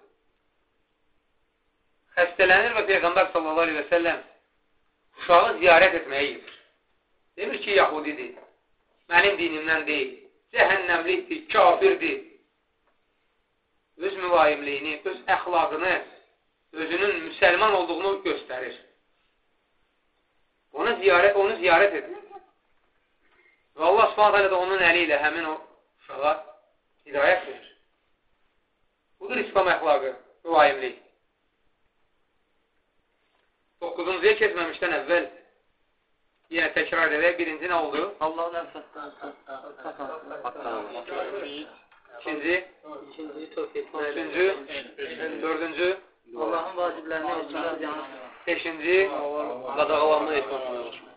Xəstələnir və Peyğəmbər sallallahu aleyhi və səlləm uşağı ziyarət etməyə gedir. Demir ki, Yahudidir. Mənim dinimdən deyil. Cəhənnəmlikdir, kafirdir. Öz mülayimliyini, öz əxlaqını, özünün müsəlman olduğunu göstərir. Onu ziyarət, onu ziyarət edir. Və Allah subhanət hələ də onun əli ilə həmin o uşağa hidayət verir. Budur İslam əxlaqı, mülayimlik. 9-cuya keçməmişdən əvvəl yenə təkrar edək. Birinci nə oldu? Allahın əfsətdən İkinci, İkinci tövfiq. üçüncü, dördüncü, Allahın vaciblərini ölçməz yanı. beşinci, Qadağalanma etməmək.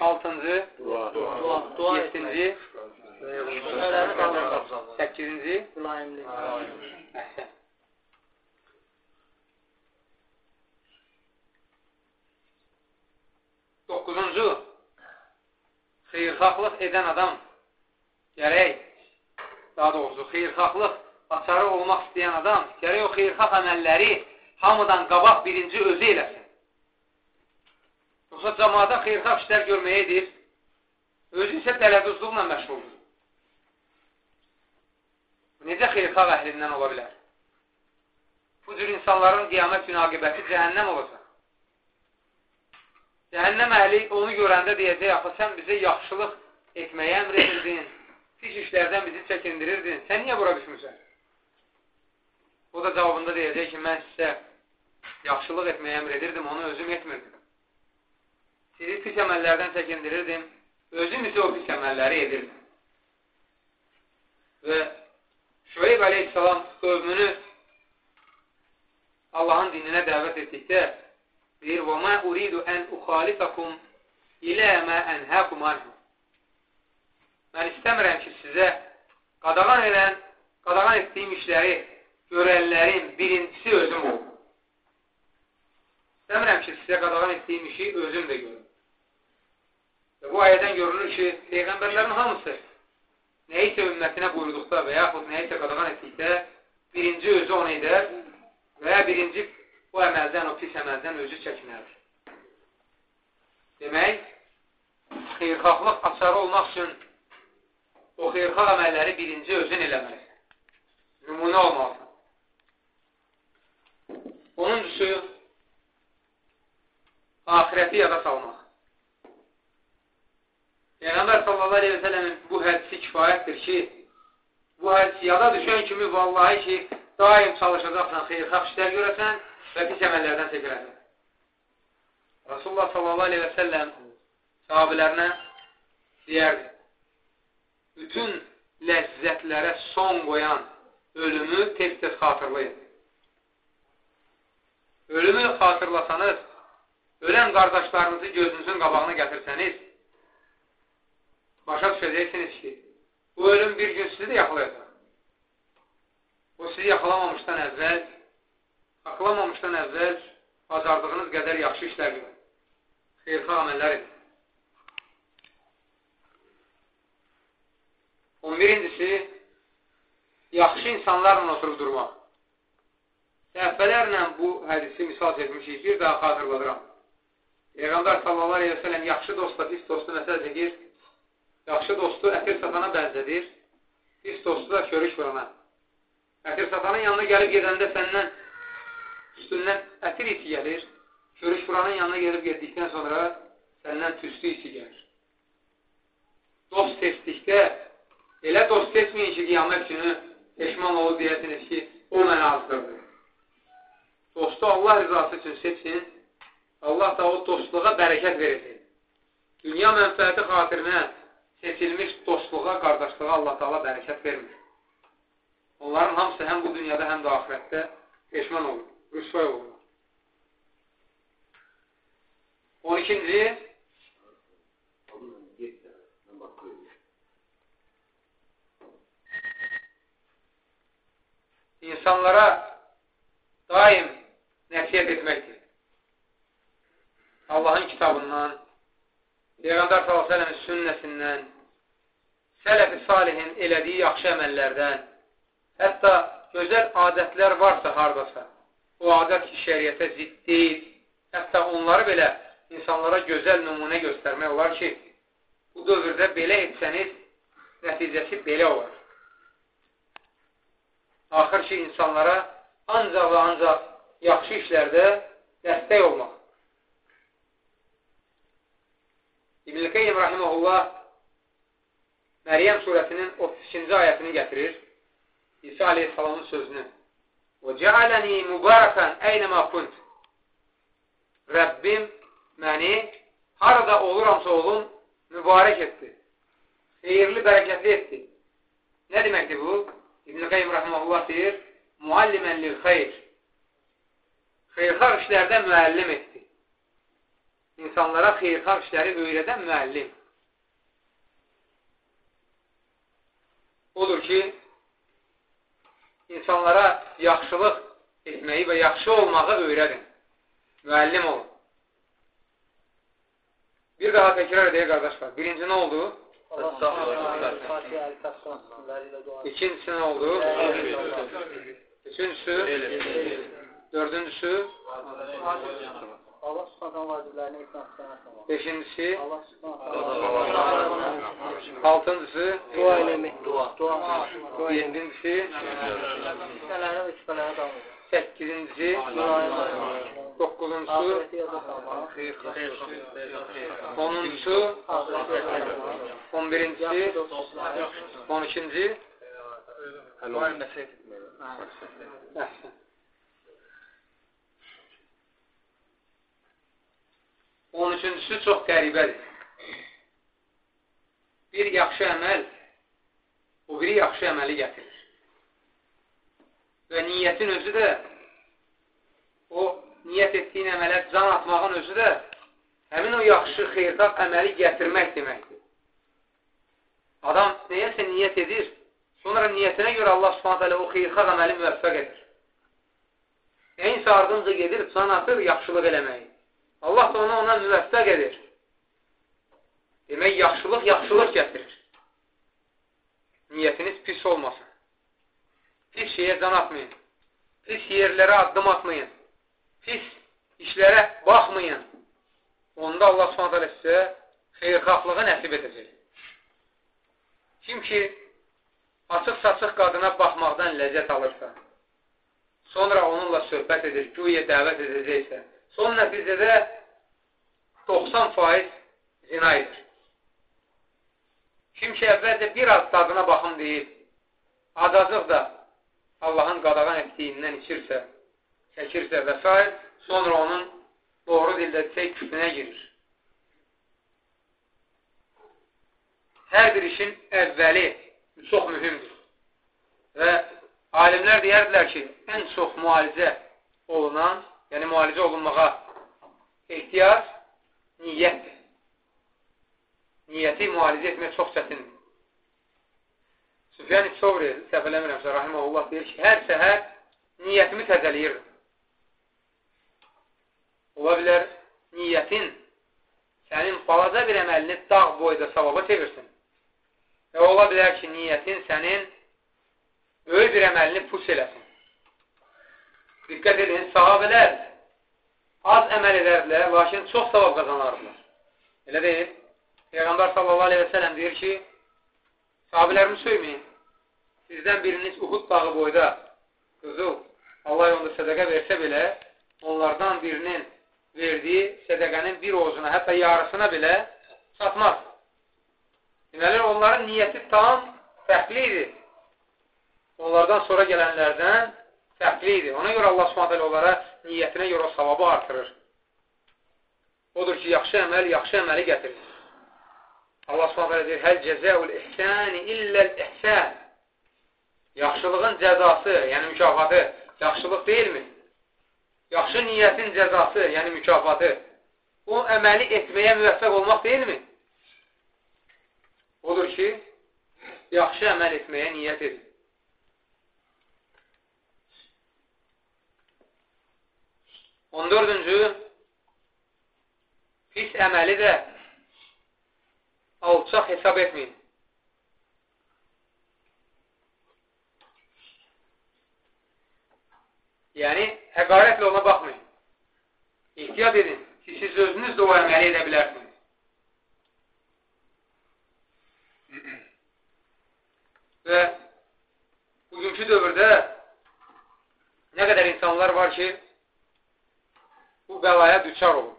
Altıncı, Dua, dua Sözləri davranmaq. səkkizinci, Mülayimlik. əhsən. Doqquzuncu, xeyrxahlıq edən adam gərək, daha doğrusu xeyrxahlıq açarı olmaq istəyən adam gərək o xeyrxah əməlləri hamıdan qabaq birinci özü eləsin. Yoxsa cəmaata xeyrxah işlər görməyə edir, özü isə tələbüzluqla məşğuldur. Necə xeyrxah əhlindən ola bilər? Bu cür insanların qiyamət günü aqibəti cəhənnəm olacaq. Cəhənnəm əhli onu görəndə deyəcək, axı sən bizə yaxşılıq etməyə əmr edirdin, pis işlərdən bizi çəkindirirdin, sən niyə bura düşmüsən? O da cavabında deyəcək ki, mən sizə yaxşılıq etməyə əmr edirdim, onu özüm etmirdim Sizi pis əməllərdən çəkindirirdim, özüm isə o pis əməlləri edirdim. Və Şüeyb əleyhissalam qövmünü Allahın dininə dəvət etdikdə deyir, وَمَا أُرِيدُ أَنْ أُخَالِفَكُمْ إِلَى مَا أَنْهَاكُمْ عَنْهُ Mən istəmirəm ki, sizə qadağan edən, qadağan etdiyim işləri görənlərin birincisi özüm olum. İstəmirəm ki, sizə qadağan etdiyim işi özüm də görüm. Və bu ayədən görülür ki, Peyğəmbərlərin hamısı nəyisə ümmətinə buyurduqda və yaxud nəyisə qadağan etdikdə birinci özü onu edər və birinci bu əməldən, o pis əməldən özü çəkinərdir. Demək, xeyrxahlıq açarı olmaq üçün o xeyrxal əməlləri birinci özün eləməlisən. Nümunə olmalısan. Onuncusu, ahirəti yada salmaq. Peyğəmbər sallallahu aleyhi və sələmin bu hədisi kifayətdir ki, bu hədisi yada düşən kimi vallahi ki, daim çalışacaqsan, xeyrxalq işlər görəsən və pis əməllərdən çəkirəsən. Rasulullah sallallahu aleyhi və səlləm sahabilərinə deyərdi, bütün ləzzətlərə son qoyan ölümü tez-tez xatırlayın. Ölümü xatırlasanız, ölən qardaşlarınızı gözünüzün qabağına gətirsəniz, başa düşəcəksiniz ki, bu ölüm bir gün sizi də yaxalayacaq. O sizi yaxalamamışdan əvvəl, haqlamamışdan əvvəl bacardığınız qədər yaxşı işlər görün. Xeyrxə əməllər edin. 11-incisi, yaxşı insanlarla oturub durmaq. Dəfələrlə bu hədisi misal çəkmişik, bir daha xatırladıram. Peyğəmbər sallallahu aleyhi və sələm yaxşı dostla pis dostu məsəl çəkir, yaxşı dostu ətir satana bənzədir, pis dostu da körük vurana. Ətir satanın yanına gəlib gedəndə səndən üstündən ətir isi gəlir, körük vuranın yanına gəlib getdikdən sonra səndən tüstü isi gəlir. Dost seçdikdə elə dost seçməyin ki, qiyamət günü peşman olub deyəsiniz ki, o mənə azdırdı. Dostu Allah rızası üçün seçsin, Allah da o dostluğa bərəkət verəcək. Dünya mənfəəti xatirinə seçilmiş dostluğa, qardaşlığa Allah da bərəkət vermir. Onların hamısı həm bu dünyada, həm də ahirətdə peşman olur, rüsvay olur. 12-ci insanlara daim nəsiyyət etməkdir. Allahın kitabından, Peyğəmbər s.ə.v-in sünnəsindən, sələf-i salihin elədiyi yaxşı əməllərdən, hətta gözəl adətlər varsa haradasa, o adət ki, şəriətə zidd deyil, hətta onları belə insanlara gözəl nümunə göstərmək olar ki, bu dövrdə belə etsəniz, nəticəsi belə olar. Axır ki, insanlara ancaq və ancaq yaxşı işlərdə dəstək olmaq. İbn-i Qeym Rahiməhullah Məryəm surəsinin 32-ci ayətini gətirir. İsa aleyhissalamın sözünü. O cəaləni mübarəkən əynəmə kunt. Rəbbim məni harada oluramsa olum mübarək etdi. Xeyirli, bərəkətli etdi. Nə deməkdir bu? İbn-i Qeym rəhməlullah deyir, müəllimən lil xeyr. Xeyrxar işlərdə müəllim etdi. İnsanlara xeyrxar işləri öyrədən müəllim. Odur ki, insanlara yaxşılıq etməyi və yaxşı olmağı öyrədin. Müəllim olun. Bir daha təkrar edək, qardaşlar. Birinci nə oldu? İkincisi nə oldu? Üçüncüsü? Dördüncüsü? Allah subhanahu vaciblərini etmək Beşincisi? Allah Altıncısı? Dua eləmək. Dua. Dua. Yedincisi? Şübhələrə və şübhələrə dalmaq. Ahireti yada salmaq. On birincisi? On ikinci? Əhsən. 13-cüsü çox qəribədir. Bir yaxşı əməl o biri yaxşı əməli gətirir. Və niyyətin özü də o niyyət etdiyin əmələ can atmağın özü də həmin o yaxşı xeyirdat əməli gətirmək deməkdir. Adam neyəsə niyyət edir, sonra niyyətinə görə Allah subhanət hələ o xeyirxad əməli müvəffəq edir. Nəyinsə ardınca gedir, can atır yaxşılıq eləməyi. Allah da ona ona müvəffəq edir. Demək, yaxşılıq, yaxşılıq gətirir. Niyyətiniz pis olmasın. Pis şeyə can atmayın. Pis yerlərə addım atmayın. Pis işlərə baxmayın. Onda Allah s.ə.v sizə xeyrxahlığı nəsib edəcək. Kim ki, açıq-saçıq qadına baxmaqdan ləzzət alırsa, sonra onunla söhbət edir, güyə dəvət edəcəksə, son nəticədə 90% zina edir. Kim ki, əvvəlcə bir az dadına baxım deyib, adacıq da Allahın qadağan etdiyindən içirsə, çəkirsə və s. sonra onun doğru dildə desək küfünə girir. Hər bir işin əvvəli çox mühümdür. Və alimlər deyərdilər ki, ən çox müalicə olunan yəni müalicə olunmağa ehtiyac niyyətdir. Niyyəti müalicə etmək çox çətindir. Süfyan İbsovri, səhv eləmirəmsə, rahiməhullah deyir ki, hər səhər niyyətimi təzəliyirdim. Ola bilər, niyyətin sənin balaca bir əməlini dağ boyda savaba çevirsin. Və ola bilər ki, niyyətin sənin böyük bir əməlini pus eləsin. Diqqət edin, sahabələr az əməl edərdilər, lakin çox savab qazanardılar. Elə deyil. Peyğəmbər sallallahu aleyhi və sələm deyir ki, sahabələrimi söyməyin. Sizdən biriniz Uhud dağı boyda qızıl, Allah yolunda sədəqə versə belə, onlardan birinin verdiyi sədəqənin bir oğuzuna, hətta yarısına belə çatmaz. Deməli, onların niyyəti tam fərqli idi. Onlardan sonra gələnlərdən fərqli idi. Ona görə Allah subhanət onlara niyyətinə görə savabı artırır. Odur ki, yaxşı əməl, yaxşı əməli gətirir. Allah subhanət deyir, Həl cəzəul ihsəni illəl ihsən. Yaxşılığın cəzası, yəni mükafatı, yaxşılıq deyilmi? Yaxşı niyyətin cəzası, yəni mükafatı, o əməli etməyə müvəffəq olmaq deyilmi? Odur ki, yaxşı əməl etməyə niyyət edin. 14-cü pis əməli də alçaq hesab etməyin. Yəni, həqarətlə ona baxmayın. İhtiyat edin ki, siz özünüz də o əməli edə bilərsiniz. Və bugünkü dövrdə nə qədər insanlar var ki, bu bəlaya düçar olur.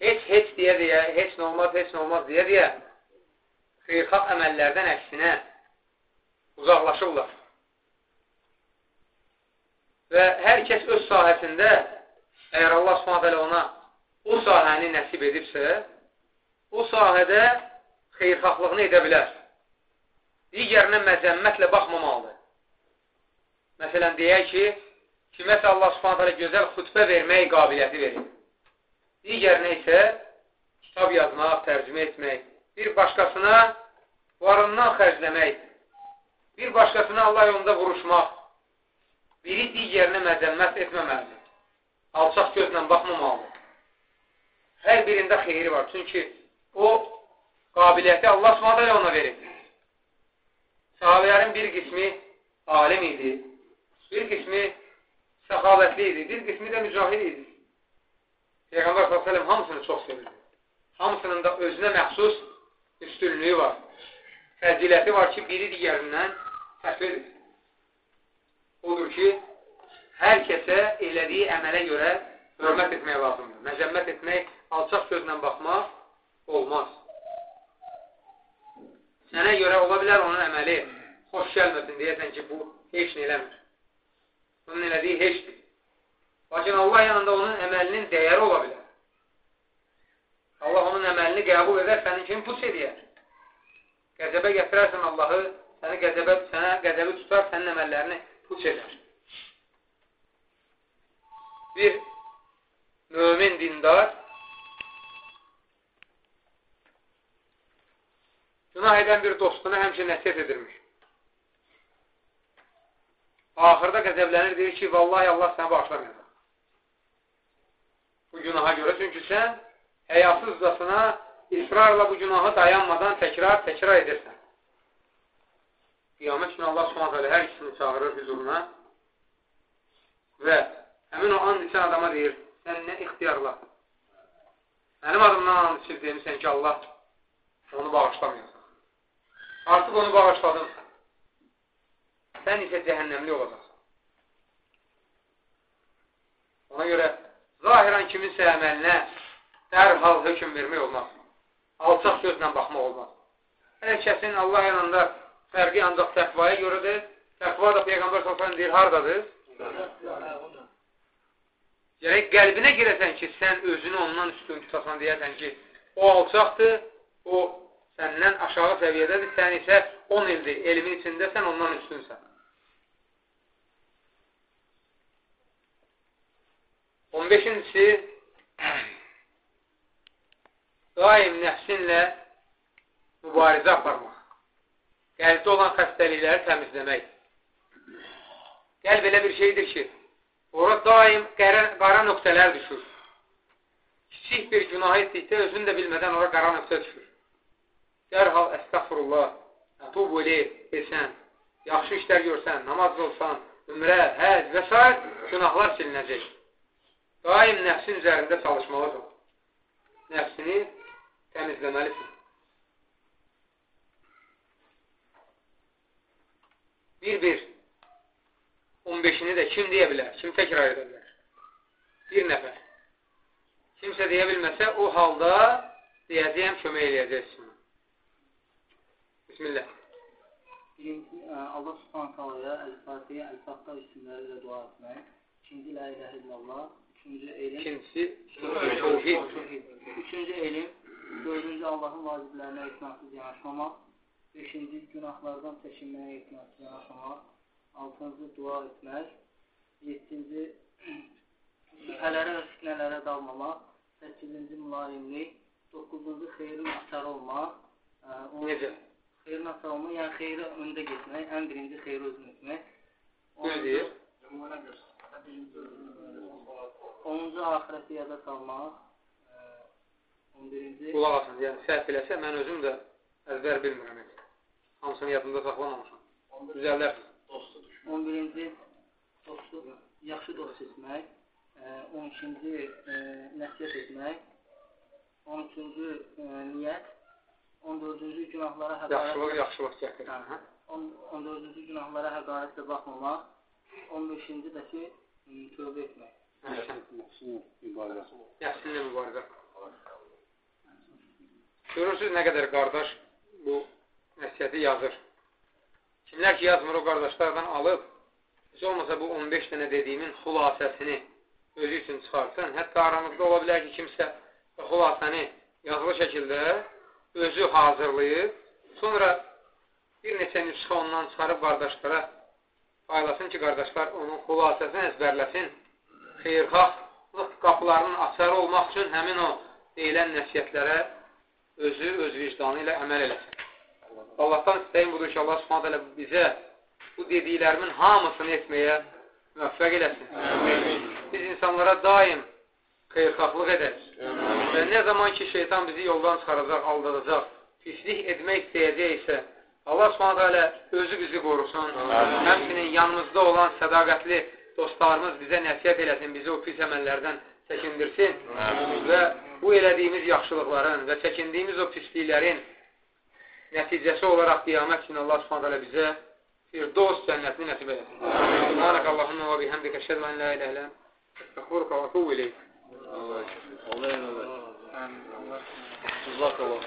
Heç, heç deyə deyə, heç nə olmaz, heç nə olmaz deyə deyə xeyrxalq əməllərdən əksinə uzaqlaşırlar. Və hər kəs öz sahəsində, əgər Allah s.ə.v. ona o sahəni nəsib edibsə, o sahədə xeyrxahlığını edə bilər. Digərinə məzəmmətlə baxmamalıdır. Məsələn, deyək ki, kiməsə Allah s.ə.v. gözəl xütbə vermək qabiliyyəti verir. Digərinə isə kitab yazmaq, tərcümə etmək, bir başqasına varından xərcləmək, bir başqasına Allah yolunda vuruşmaq, biri digərinə məzəmmət etməməlidir. Alçaq gözlə baxmamalıdır. Hər birində xeyri var. Çünki o qabiliyyəti Allah s.ə.v. ona verib. Sahabələrin bir qismi alim idi, bir qismi səxavətli idi, bir qismi də mücahid idi. Peyğəmbər s.ə.v. hamısını çox sevirdi. Hamısının da özünə məxsus üstünlüyü var. Fəziləti var ki, biri digərindən fərqlidir odur ki, hər kəsə elədiyi əmələ görə hörmət etmək lazımdır. Məzəmmət etmək, alçaq sözlə baxmaq olmaz. Sənə görə ola bilər onun əməli xoş gəlməsin, deyəsən ki, bu heç nə eləmir. Onun elədiyi heçdir. Lakin Allah yanında onun əməlinin dəyəri ola bilər. Allah onun əməlini qəbul edər, sənin kimi pus edər. Qəzəbə gətirərsən Allahı, səni qəzəbə, sənə qəzəbi tutar, sənin əməllərini puç edər. Bir mümin dindar günah edən bir dostuna həmçə nəsiyyət edirmiş. Axırda qəzəblənir, deyir ki, vallahi Allah sənə bağışlamayacaq. Bu günaha görə, çünki sən həyasızcasına israrla bu günahı dayanmadan təkrar-təkrar edirsən. Qiyamət günü Allah subhanət hələ hər ikisini çağırır hüzuruna və həmin o and içən adama deyir, sən nə ixtiyarla? Mənim adımdan and içir demişsən ki, Allah onu bağışlamayacaq. Artıq onu bağışladın. Sən isə cəhənnəmli olacaqsan. Ona görə zahirən kiminsə əməlinə dərhal hökum vermək olmaz. Alçaq gözlə baxmaq olmaz. Hər kəsin Allah yanında Fərqi ancaq təqvaya görədir. Təqva da Peyğəmbər s.ə.v deyir, haradadır? Yəni, qəlbinə girəsən ki, sən özünü ondan üstün tutasan, deyəsən ki, o alçaqdır, o səndən aşağı səviyyədədir, sən isə 10 ildir elmin içində, sən ondan üstünsən. 15-incisi, daim nəfsinlə mübarizə aparmaq qəlbdə olan xəstəlikləri təmizləmək. Qəlb elə bir şeydir ki, ora daim qara, qara nöqtələr düşür. Kiçik bir günah etdikdə özün də bilmədən ora qara nöqtə düşür. Dərhal əstəxfurullah, ətub eləyib, etsən, yaxşı işlər görsən, namaz olsan, ümrə, həc və s. günahlar silinəcək. Daim nəfsin üzərində çalışmalıdır. Nəfsini təmizləməlisin. bir-bir 15-ini də kim deyə bilər? Kim təkrar edə bilər? Bir nəfər. Kimsə deyə bilməsə, o halda deyəcəyəm, kömək eləyəcəksin. Bismillah. Birinci, e, Allah subhanət halaya Əl-Fatihə, Əl-Fatihə isimləri ilə dua etmək. İkinci, La iləhə illallah. Üçüncü, elm. İkincisi, tövhid. Üçüncü, elm. Dördüncü, Allahın vaciblərinə etnasız yanaşmamaq. Beşinci, günahlardan çəkinməyə etmək, yanaşmaq. Altıncı, dua etmək. Yedinci, şübhələrə və fitnələrə dalmamaq. Səkizinci, mülayimlik. Doqquzuncu, xeyrin açarı olmaq. Necə? Xeyrin açarı olmaq, yəni xeyri öndə getmək. Ən birinci xeyri özün etmək. Düz deyir. 10-cu axirəti yada salmaq. E, 11-ci Qulaq asın, yəni səhv eləsə mən özüm də əzbər bilmirəm heç. Hamısını yadımda saxlamamışam. Düzəldərsiniz. 11-ci dostu yaxşı dost seçmək. E, 12-ci e, nəsihət etmək. 13-cü e, niyyət. 14-cü günahlara Yaxşılıq, həqarət yaxşılıq gətirir. Hə? 14-cü günahlara həqarətlə baxmamaq. 15-ci də ki, tövbə etmək. Nəfsinlə mübarizə. Görürsünüz nə qədər qardaş bu nəsiyyəti yazır. Kimlər ki yazmır o qardaşlardan alıb, heç olmasa bu 15 dənə dediyimin xülasəsini özü üçün çıxarsın. Hətta aramızda ola bilər ki, kimsə xülasəni yazılı şəkildə özü hazırlayıb, sonra bir neçə nüsxə ondan çıxarıb qardaşlara paylasın ki, qardaşlar onun xülasəsini əzbərləsin. Xeyrxahlıq qapılarının açarı olmaq üçün həmin o deyilən nəsiyyətlərə özü öz vicdanı ilə əməl eləsin. Allahdan istəyim budur ki, Allah subhanət hələ bizə bu dediklərimin hamısını etməyə müvəffəq eləsin. Biz insanlara daim xeyrxahlıq edək. Və nə zaman ki, şeytan bizi yoldan çıxaracaq, aldadacaq, pislik etmək istəyəcəksə, Allah subhanət hələ özü bizi qorusun. Həmçinin yanımızda olan sədaqətli dostlarımız bizə nəsiyyət eləsin, bizi o pis əməllərdən çəkindirsin və bu elədiyimiz yaxşılıqların və çəkindiyimiz o pisliklərin nəticəsi olaraq qiyamət üçün Allah subhanət hələ bizə Firdos cənnətini nəsib eləsin. Subhanək Allahümə və bihəmdikə şədə ən la ilə ilə əxburuka və tuğu iləyik. Allah Allah. Jazakallah.